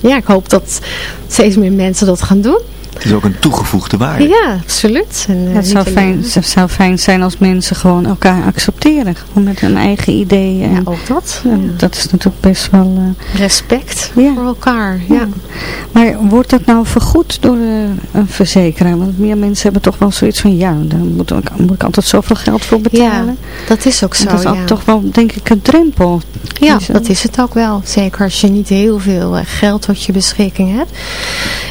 Speaker 4: ja, ik hoop dat steeds meer mensen dat gaan doen.
Speaker 3: Het is ook een toegevoegde waarde.
Speaker 4: Ja, absoluut. En,
Speaker 5: uh, het, zou fijn, het zou fijn zijn als mensen gewoon elkaar accepteren. Gewoon met hun eigen ideeën.
Speaker 4: Ja, ook dat.
Speaker 5: En dat is natuurlijk best wel... Uh,
Speaker 4: Respect ja. voor elkaar, ja.
Speaker 5: Maar wordt dat nou vergoed door een verzekeraar? Want meer mensen hebben toch wel zoiets van... Ja, daar moet ik, moet ik altijd zoveel geld voor betalen.
Speaker 4: Ja, dat is ook zo,
Speaker 5: Dat is
Speaker 4: ja.
Speaker 5: toch wel, denk ik, een drempel.
Speaker 4: Ja, dat is het ook wel. Zeker als je niet heel veel geld tot je beschikking hebt.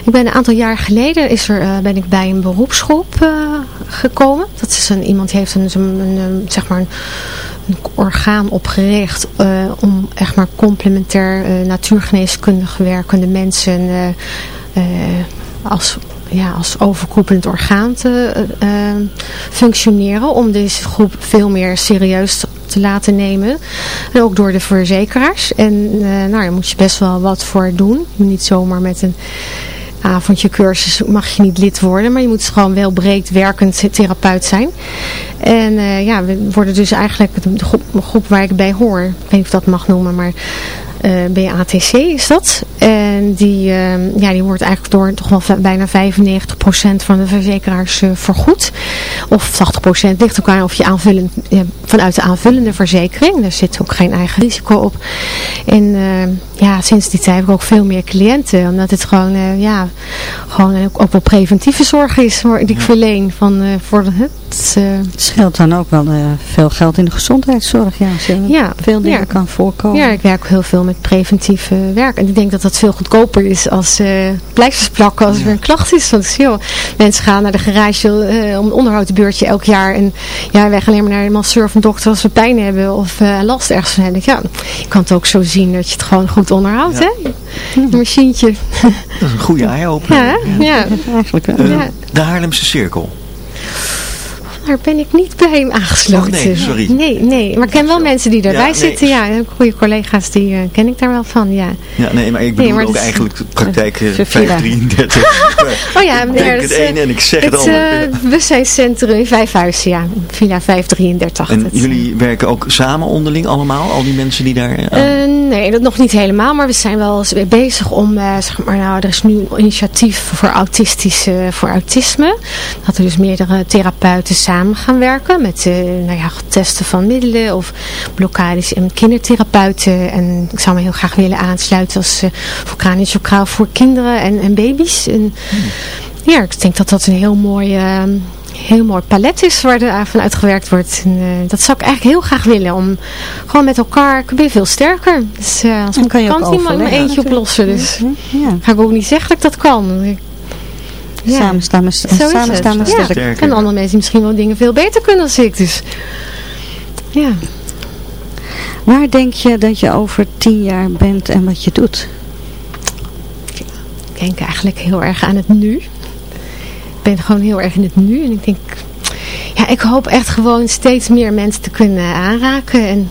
Speaker 4: Ik ben een aantal jaar geleden is er, uh, ben ik bij een beroepsgroep uh, gekomen. Dat is een, iemand die heeft een, een, zeg maar een, orgaan opgericht uh, om echt maar complementair natuurgeneeskundig werkende mensen als ja, als overkoepelend orgaan te functioneren. Om deze groep veel meer serieus te laten nemen. En ook door de verzekeraars. En nou, daar moet je best wel wat voor doen. Niet zomaar met een avondje cursus mag je niet lid worden. Maar je moet gewoon wel breed werkend therapeut zijn. En uh, ja, we worden dus eigenlijk de groep, groep waar ik bij hoor. Ik weet niet of dat mag noemen, maar... Uh, BATC is dat. En die, uh, ja, die wordt eigenlijk door toch wel bijna 95% van de verzekeraars vergoed. Of 80% ligt ook aan of je aanvullend, vanuit de aanvullende verzekering. Daar zit ook geen eigen risico op. En ja, sinds die tijd heb ik ook veel meer cliënten. Omdat het gewoon, ja, gewoon ook, ook wel preventieve zorg is die ik verleen. Van, voor het,
Speaker 5: het scheelt dan ook wel veel geld in de gezondheidszorg. Ja, als je ja, veel dingen
Speaker 4: ja.
Speaker 5: kan voorkomen.
Speaker 4: Ja, ik werk heel veel met preventief werk. En ik denk dat dat veel goedkoper is als pleisters plakken als er een klacht is. Want joh, mensen gaan naar de garage om een onderhoudsbeurtje elk jaar. En ja, wij gaan alleen maar naar de masseur of een dokter als we pijn hebben of last ergens van hebben. Ja, je kan het ook zo zien dat je het gewoon goed onderhoudt. Ja. Hè? Een machientje.
Speaker 3: Dat is een goede eye-opener.
Speaker 4: Ja, ja.
Speaker 5: eigenlijk wel.
Speaker 3: De Haarlemse Cirkel.
Speaker 4: Daar ben ik niet bij hem aangesloten.
Speaker 3: Oh, nee, sorry.
Speaker 4: Nee, nee. Maar ik ken wel mensen die daarbij
Speaker 3: Ja, nee.
Speaker 4: zitten. Ja, goede collega's, die uh, ken ik daar wel van. Ja.
Speaker 3: Ja, nee, maar ik bedoel
Speaker 4: Nee, maar
Speaker 3: ook
Speaker 4: is-
Speaker 3: eigenlijk praktijk eh,
Speaker 5: Sophia.
Speaker 3: 533. *laughs*
Speaker 4: Oh ja,
Speaker 3: ik
Speaker 4: meneer,
Speaker 3: denk
Speaker 4: het,
Speaker 3: het
Speaker 4: eh,
Speaker 3: en ik zeg het,
Speaker 4: Het uh, bewustzijnscentrum in Vijfhuizen, ja. Villa 533.
Speaker 3: en jullie werken ook samen onderling allemaal? Al die mensen die daar... eh,
Speaker 4: Eh, nee, dat nog niet helemaal, maar we zijn wel eens weer bezig om, eh, zeg maar, nou, er is nu een initiatief voor autistische, voor autisme. Dat er dus meerdere therapeuten samen gaan werken met, eh, nou ja, testen van middelen of blokkades en kindertherapeuten. En ik zou me heel graag willen aansluiten als uh, voor craniosacraal voor kinderen en, en baby's. En, Ja, ik denk dat dat een heel mooi... eh, heel mooi palet is waar er van uitgewerkt wordt. En, eh, dat zou ik eigenlijk heel graag willen. Om gewoon met elkaar, ik ben veel sterker. Dus als
Speaker 5: Dan kan je
Speaker 4: kan iemand mijn
Speaker 5: overleggen.
Speaker 4: eentje oplossen. Dus
Speaker 5: Ja.
Speaker 4: ga ik ook niet zeggen dat ik dat kan. Ik- Ja.
Speaker 5: Samen staan we, samen
Speaker 4: het.
Speaker 5: staan we
Speaker 4: Ja.
Speaker 5: sterk.
Speaker 3: Sterker.
Speaker 4: En andere mensen die misschien wel dingen veel beter kunnen dan ik. Dus ja.
Speaker 5: Waar denk je dat je over tien jaar bent en wat je doet?
Speaker 4: Ik denk eigenlijk heel erg aan het nu. Ik ben gewoon heel erg in het nu. En ik denk, ja, ik hoop echt gewoon steeds meer mensen te kunnen aanraken. En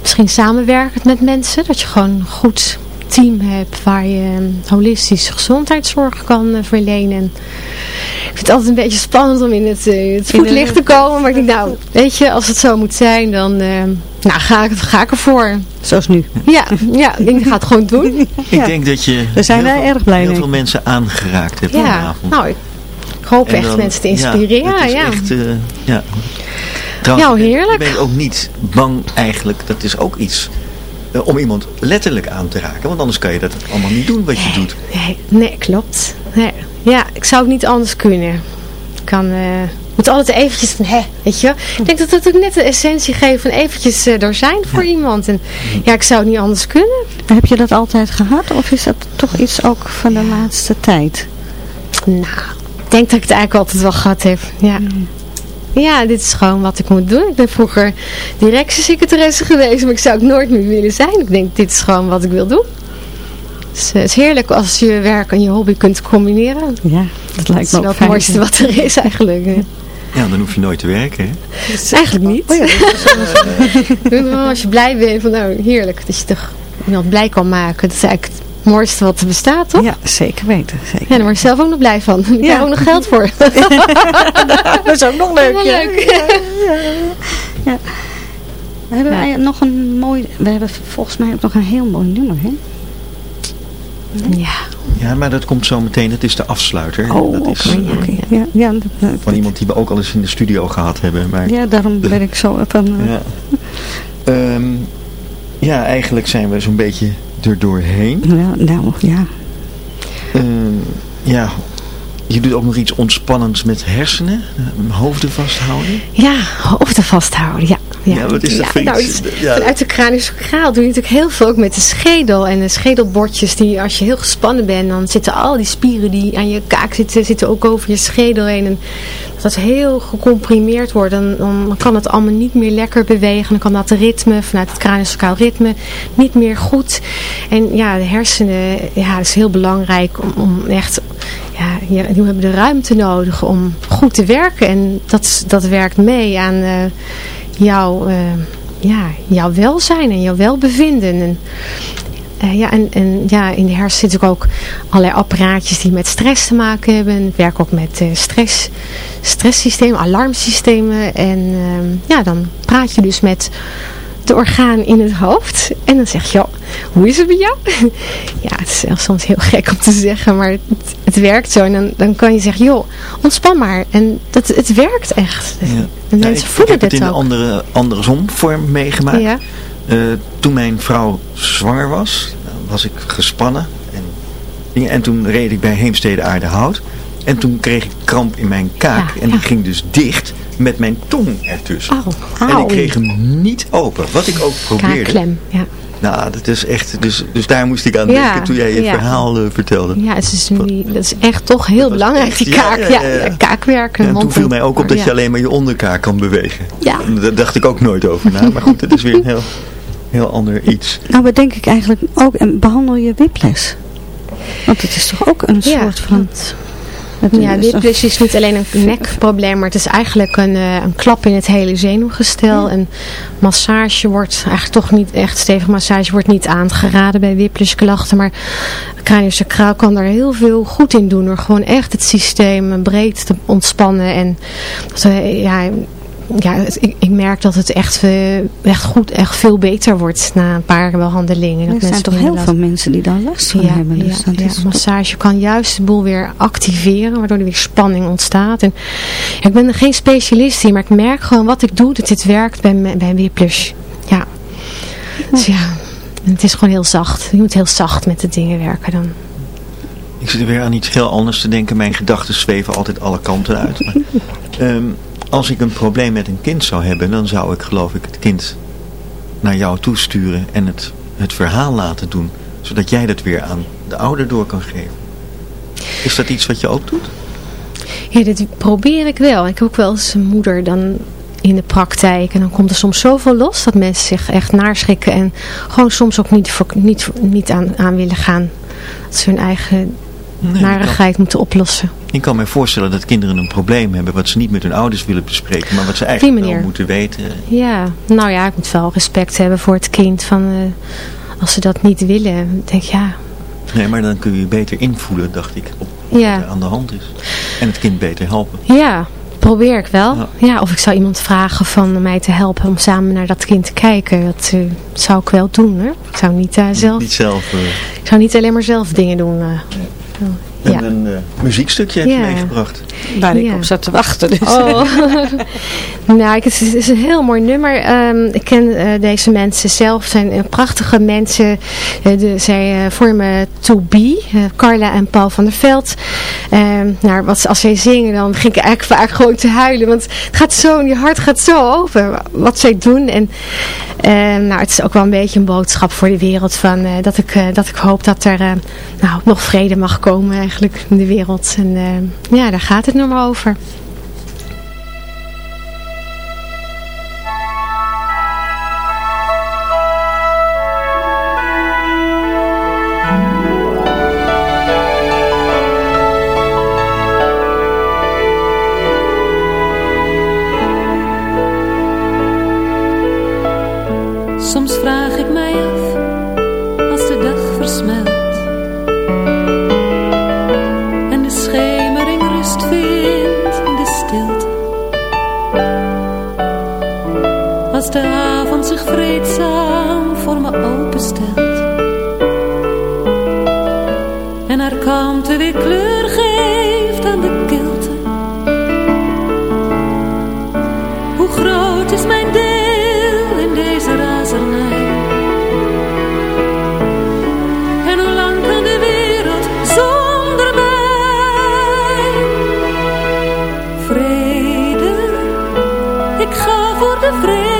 Speaker 4: misschien samenwerkend met mensen. Dat je gewoon goed team hebt waar je eh, holistische gezondheidszorg kan eh, verlenen. En ik vind het altijd een beetje spannend om in het, eh, het voetlicht te komen. Maar ik denk, nou, weet je, als het zo moet zijn, dan eh, nou, ga, ik, ga ik ervoor.
Speaker 5: Zoals nu.
Speaker 4: Ja, ja ik ga het gewoon doen. *laughs*
Speaker 3: ik denk dat je
Speaker 5: We zijn
Speaker 3: heel
Speaker 5: daar
Speaker 3: veel-
Speaker 5: erg blij
Speaker 3: heel
Speaker 5: mee.
Speaker 3: veel mensen aangeraakt hebt
Speaker 4: Ja,
Speaker 3: vanavond.
Speaker 4: nou, ik ik hoop
Speaker 3: En
Speaker 4: echt
Speaker 3: dan-
Speaker 4: mensen te
Speaker 3: Ja,
Speaker 4: inspireren.
Speaker 3: is
Speaker 4: Ja,
Speaker 3: echt, ja. Trouwens,
Speaker 4: Ja, heerlijk.
Speaker 3: Ben je ook niet bang eigenlijk, dat is ook iets, eh, om iemand letterlijk aan te raken. Want anders kan je dat allemaal niet doen wat je doet.
Speaker 4: Nee, nee, klopt. Nee. Ja, ik zou het niet anders kunnen. Ik kan, eh, moet altijd eventjes van, hè, weet je. Ik denk dat dat ook net de essentie geeft van eventjes eh, er zijn voor iemand. En ja, ik zou het niet anders kunnen.
Speaker 5: Heb je dat altijd gehad of is dat toch iets ook van de laatste tijd?
Speaker 4: Nou, ik denk dat ik het eigenlijk altijd wel gehad heb. Ja. Ja, dit is gewoon wat ik moet doen. Ik ben vroeger directiesecretaresse geweest, maar ik zou ook nooit meer willen zijn. Ik denk, dit is gewoon wat ik wil doen. Dus, het is heerlijk als je werk en je hobby kunt combineren.
Speaker 5: Ja, dat lijkt me ook
Speaker 4: Dat is wel het mooiste wat er is eigenlijk.
Speaker 3: Ja, dan hoef je nooit te werken, hè?
Speaker 4: Eigenlijk niet. Oh, *laughs* als je blij bent, van nou heerlijk, dat je toch iemand blij kan maken. Dat is eigenlijk mooiste wat er bestaat, toch?
Speaker 5: Ja, zeker weten. Zeker.
Speaker 4: Ja, daar word je zelf ook nog blij van. Daar krijg je ook nog geld voor. *laughs*
Speaker 5: dat is ook nog leuk.
Speaker 4: Ja, leuk.
Speaker 5: Ja, ja. We hebben wij nog een mooi, we hebben volgens mij ook nog een heel mooi nummer, hè?
Speaker 4: Ja.
Speaker 3: Ja, maar dat komt zo meteen. Het is de afsluiter.
Speaker 5: Oh,
Speaker 3: dat is
Speaker 5: oké. oké. Ja, ja, dat- dat-
Speaker 3: van iemand die we ook al eens in de studio gehad hebben. Maar,
Speaker 5: ja, daarom ben ik zo van... eh,
Speaker 3: ja. Eigenlijk zijn we zo'n beetje er doorheen.
Speaker 5: ja, nou, ja.
Speaker 3: Ehm, ja, je doet ook nog iets ontspannends met hersenen. eh, hoofden vasthouden.
Speaker 4: Ja, hoofden vasthouden, ja.
Speaker 3: Ja, wat is dat
Speaker 4: nou,
Speaker 3: Ja.
Speaker 4: Vanuit de craniosacraal doe je natuurlijk heel veel ook met de schedel en de schedelbordjes. Die, als je heel gespannen bent, dan zitten al die spieren die aan je kaak zitten, zitten ook over je schedel heen. En als dat heel gecomprimeerd wordt, dan, dan kan het allemaal niet meer lekker bewegen. Dan kan dat ritme, vanuit het craniosacraal ritme, niet meer goed. En ja, de hersenen, ja, dat is heel belangrijk om, om echt... Ja, die hebben de ruimte nodig om goed te werken. En dat, dat werkt mee aan... eh, jouw, eh, ja, jouw welzijn en jouw welbevinden. En, eh, ja, en, en ja, in de hersenen zitten ook allerlei apparaatjes die met stress te maken hebben. Ik werk ook met stress, stresssystemen, alarmsystemen. En ehm, ja, dan praat je dus met orgaan in het hoofd. En dan zeg je, joh, hoe is het met jou? *laughs* Ja, het is wel soms heel gek om te zeggen, maar het, het werkt zo. En dan, dan kan je zeggen, joh, ontspan maar. En dat, het werkt echt.
Speaker 3: Ja.
Speaker 4: En
Speaker 3: Ja,
Speaker 4: mensen
Speaker 3: ik, ik
Speaker 4: voelen
Speaker 3: heb het in een andere, andersom vorm meegemaakt.
Speaker 4: Ja.
Speaker 3: Eh, toen mijn vrouw zwanger was, was ik gespannen. En, en toen reed ik bij Heemstede Aardehout. En toen kreeg ik kramp in mijn kaak.
Speaker 4: Ja,
Speaker 3: en die
Speaker 4: ja.
Speaker 3: ging dus dicht met mijn tong ertussen.
Speaker 4: Au,
Speaker 3: En ik kreeg hem niet open. Wat ik ook probeerde.
Speaker 4: Kaakklem, ja.
Speaker 3: Nou, dat is echt... Dus, dus daar moest ik aan
Speaker 4: Ja,
Speaker 3: denken toen jij je
Speaker 4: ja.
Speaker 3: verhaal eh, vertelde.
Speaker 4: Ja, het is, nu- dat is echt toch heel belangrijk, die kaak.
Speaker 3: ja,
Speaker 4: Ja,
Speaker 3: en toen viel mij ook op dat je alleen maar je onderkaak kan bewegen.
Speaker 4: Ja.
Speaker 3: Daar dacht ik ook nooit over na. Maar goed, het is weer een heel, heel ander iets.
Speaker 5: Nou, maar denk ik eigenlijk ook, en behandel je whiplash? Want het is toch ook een soort van...
Speaker 4: dat- Ja, dit is niet alleen een nekprobleem, maar het is eigenlijk een, eh, een klap in het hele zenuwgestel. En massage wordt eigenlijk toch niet echt, stevige massage wordt niet aangeraden bij whiplashklachten. Maar craniosacraal kan daar heel veel goed in doen door gewoon echt het systeem breed te ontspannen. En dat, ja, ja, ik, ik merk dat het echt, eh, echt goed, echt veel beter wordt na een paar behandelingen. Dat
Speaker 5: Er zijn toch heel
Speaker 4: last-
Speaker 5: veel mensen die daar last van
Speaker 4: ja,
Speaker 5: hebben. Dus
Speaker 4: ja,
Speaker 5: dat
Speaker 4: ja.
Speaker 5: is
Speaker 4: massage kan juist de boel weer activeren, waardoor er weer spanning ontstaat. En ik ben er geen specialist in, maar ik merk gewoon wat ik doe, dat dit werkt bij, bij Whiplash. Ja. Dus ja, en het is gewoon heel zacht. Je moet heel zacht met de dingen werken dan.
Speaker 3: Ik zit er weer aan iets heel anders te denken. Mijn gedachten zweven altijd alle kanten uit. Maar, ehm, als ik een probleem met een kind zou hebben, dan zou ik geloof ik het kind naar jou toesturen en het, het verhaal laten doen. Zodat jij dat weer aan de ouder door kan geven. Is dat iets wat je ook doet?
Speaker 4: Ja, dit probeer ik wel. Ik heb ook wel eens een moeder dan in de praktijk. En dan komt er soms zoveel los dat mensen zich echt naarschrikken. En gewoon soms ook niet, voor, niet, niet aan, aan willen gaan. Dat ze hun eigen
Speaker 3: Nee, ik, kan,
Speaker 4: narigheid moeten oplossen.
Speaker 3: ik kan me voorstellen dat kinderen een probleem hebben wat ze niet met hun ouders willen bespreken. Maar wat ze eigenlijk wel moeten weten.
Speaker 4: Ja, nou ja, ik moet wel respect hebben voor het kind. Van, eh, als ze dat niet willen, dan denk ik ja.
Speaker 3: Nee, maar dan kun je beter invoelen, dacht ik, op wat
Speaker 4: Ja.
Speaker 3: er aan de hand is. En het kind beter helpen.
Speaker 4: Ja, probeer ik wel.
Speaker 3: Ja.
Speaker 4: Ja. of ik zou iemand vragen van mij te helpen om samen naar dat kind te kijken. Dat eh, zou ik wel doen. Hè? Ik zou niet, eh, zelf,
Speaker 3: Niet zelf... eh,
Speaker 4: ik zou niet alleen maar zelf dingen doen. Eh.
Speaker 3: En
Speaker 4: Ja.
Speaker 3: een eh, muziekstukje heb je
Speaker 4: Ja.
Speaker 3: meegebracht.
Speaker 5: waar ik
Speaker 4: Ja.
Speaker 5: op zat te wachten. Dus.
Speaker 4: Oh. *laughs* nou, het is, het is een heel mooi nummer. Ehm, ik ken eh, deze mensen zelf. Het zijn eh, prachtige mensen. De, zij eh, vormen To Be. eh, Carla en Paul van der Veld. Ehm, nou, wat, als zij zingen, dan begin ik eigenlijk vaak gewoon te huilen. Want het gaat zo, je hart gaat zo open. Wat zij doen. En ehm, nou, het is ook wel een beetje een boodschap voor de wereld. Van, eh, dat, ik, eh, dat ik hoop dat er eh, nou, nog vrede mag komen eigenlijk de wereld. En eh, ja, daar gaat het nummer over.
Speaker 8: Zich vreedzaam voor me openstelt En haar kalmte weer kleur geeft aan de kilte. Hoe groot is mijn deel in deze razernij? En hoe lang kan de wereld zonder mij? Vrede, ik ga voor de vrede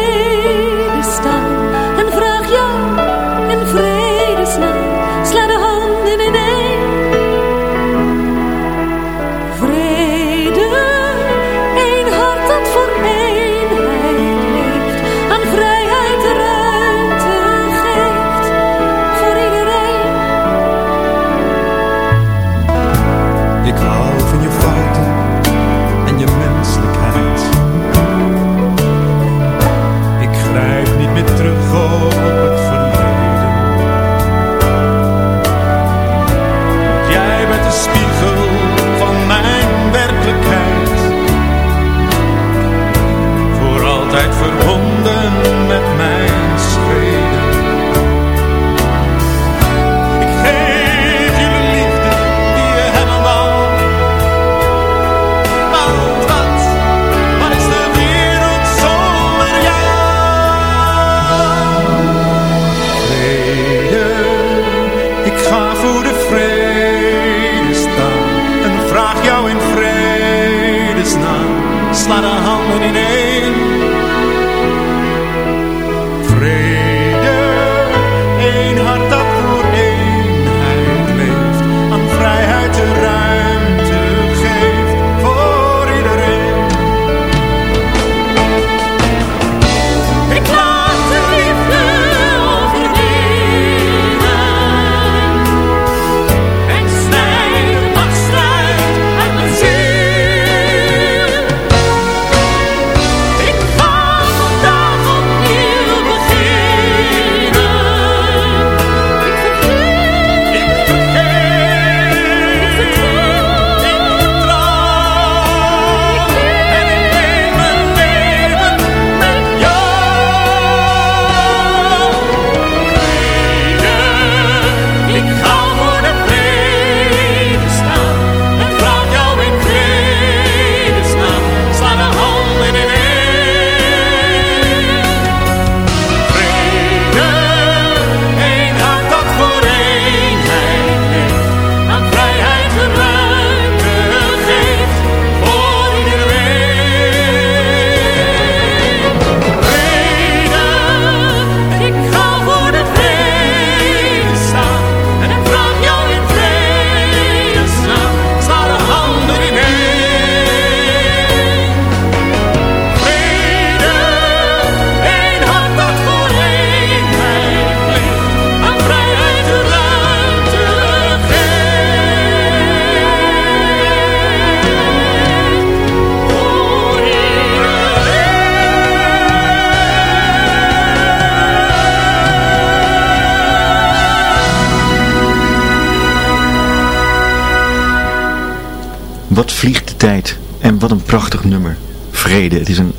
Speaker 3: nummer. Vrede, het is een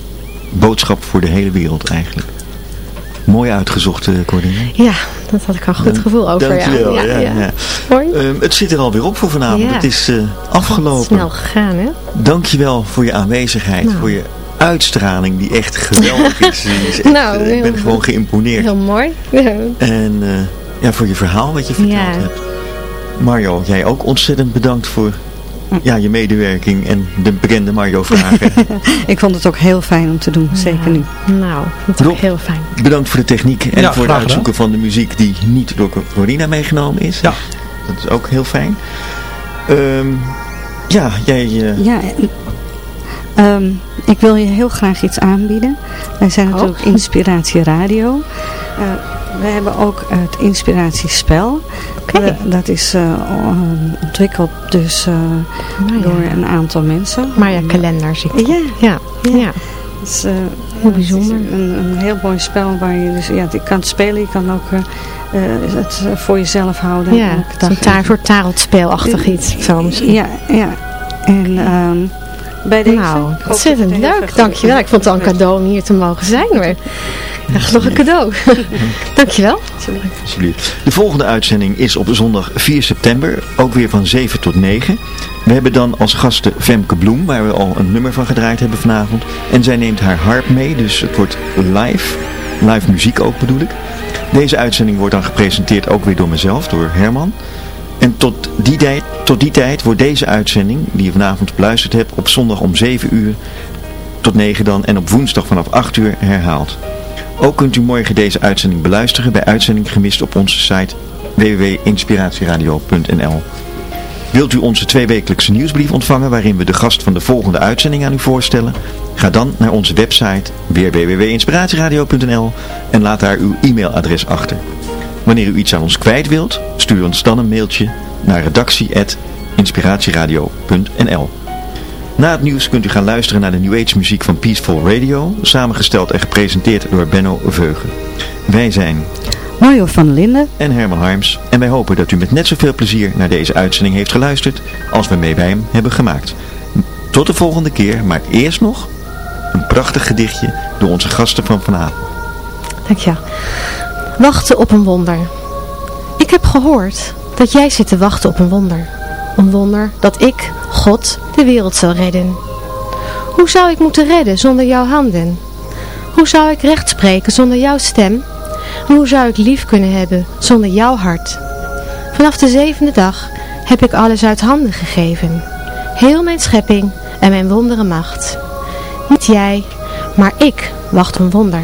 Speaker 3: boodschap voor de hele wereld eigenlijk. Mooi uitgezocht, eh, Cordelia.
Speaker 4: Ja, dat had ik al een goed gevoel over.
Speaker 3: Dankjewel.
Speaker 4: ja.
Speaker 3: Ja, ja.
Speaker 4: Mooi.
Speaker 3: Ehm, het zit er alweer op voor vanavond. Het is eh, afgelopen.
Speaker 4: Snel gegaan, hè?
Speaker 3: Dankjewel voor je aanwezigheid,
Speaker 4: Nou.
Speaker 3: voor je uitstraling die echt geweldig is. *laughs* Die is echt,
Speaker 4: Nou,
Speaker 3: eh, ik ben gewoon geïmponeerd.
Speaker 4: Heel mooi.
Speaker 3: En ja, voor je verhaal wat je verteld hebt. Mario, jij ook ontzettend bedankt voor *laughs* ja, je medewerking en de bekende Mario vragen. *laughs*
Speaker 5: Ik vond het ook heel fijn om te doen, zeker nu.
Speaker 4: Nou, dat is
Speaker 3: Rob.
Speaker 4: ook heel fijn.
Speaker 3: Bedankt voor de techniek en
Speaker 6: Ja,
Speaker 3: voor het uitzoeken van de muziek die niet door Corina meegenomen is.
Speaker 6: Ja.
Speaker 3: Dat is ook heel fijn. Ehm, ja, jij... eh,
Speaker 5: Ja, ehm, ik wil je heel graag iets aanbieden. Wij zijn
Speaker 4: Oh.
Speaker 5: natuurlijk Inspiratie Radio. Eh, we hebben ook het Inspiratiespel. Eh, dat is eh, um, ontwikkeld dus eh,
Speaker 4: Nou
Speaker 5: door een aantal mensen.
Speaker 4: Maar ja, kalender zie ik.
Speaker 5: Ja,
Speaker 4: Ja, ja.
Speaker 5: dus, eh,
Speaker 4: Heel bijzonder.
Speaker 5: Een, een, heel mooi spel waar je dus, ja, je kan het spelen, je kan ook het voor jezelf houden.
Speaker 4: Ja, zo'n taart soort taartspelachtig iets. Zo
Speaker 5: Ja, ja. En um, bij deze...
Speaker 4: Nou, ontzettend leuk. Dankjewel. Ik vond het al een cadeau om hier te mogen zijn. Maar nog een cadeau. *laughs* Dankjewel.
Speaker 3: Alsjeblieft. De volgende uitzending is op zondag 4 september, ook weer van 7 tot 9. We hebben dan als gasten Femke Bloem, waar we al een nummer van gedraaid hebben vanavond. En zij neemt haar harp mee, dus het wordt live. Live muziek ook bedoel ik. Deze uitzending wordt dan gepresenteerd ook weer door mezelf, door Herman. En tot die, tijd, tot die tijd wordt deze uitzending, die je vanavond beluisterd hebt, op zondag om 7 uur tot 9 dan en op woensdag vanaf 8 uur herhaald. Ook kunt u morgen deze uitzending beluisteren bij Uitzending Gemist op onze site www.inspiratieradio.nl Wilt u onze tweewekelijkse nieuwsbrief ontvangen waarin we de gast van de volgende uitzending aan u voorstellen? Ga dan naar onze website weer www.inspiratieradio.nl en laat daar uw e-mailadres achter. Wanneer u iets aan ons kwijt wilt, stuur ons dan een mailtje naar redactie.inspiratieradio.nl na het nieuws kunt u gaan luisteren naar de New Age muziek van Peaceful Radio, samengesteld en gepresenteerd door Benno Veugen. Wij zijn
Speaker 5: Mario van Linden
Speaker 3: en Herman Harms en wij hopen dat u met net zoveel plezier naar deze uitzending heeft geluisterd als we mee bij hem hebben gemaakt. Tot de volgende keer, maar eerst nog een prachtig gedichtje door onze gasten van vanavond.
Speaker 4: Dankjewel. Wachten op een wonder. Ik heb gehoord dat jij zit te wachten op een wonder. Een wonder dat ik, God, de wereld zal redden. Hoe zou ik moeten redden zonder jouw handen? Hoe zou ik recht spreken zonder jouw stem? En hoe zou ik lief kunnen hebben zonder jouw hart? Vanaf de zevende dag heb ik alles uit handen gegeven. Heel mijn schepping en mijn wondere macht. Niet jij, maar ik wacht een wonder.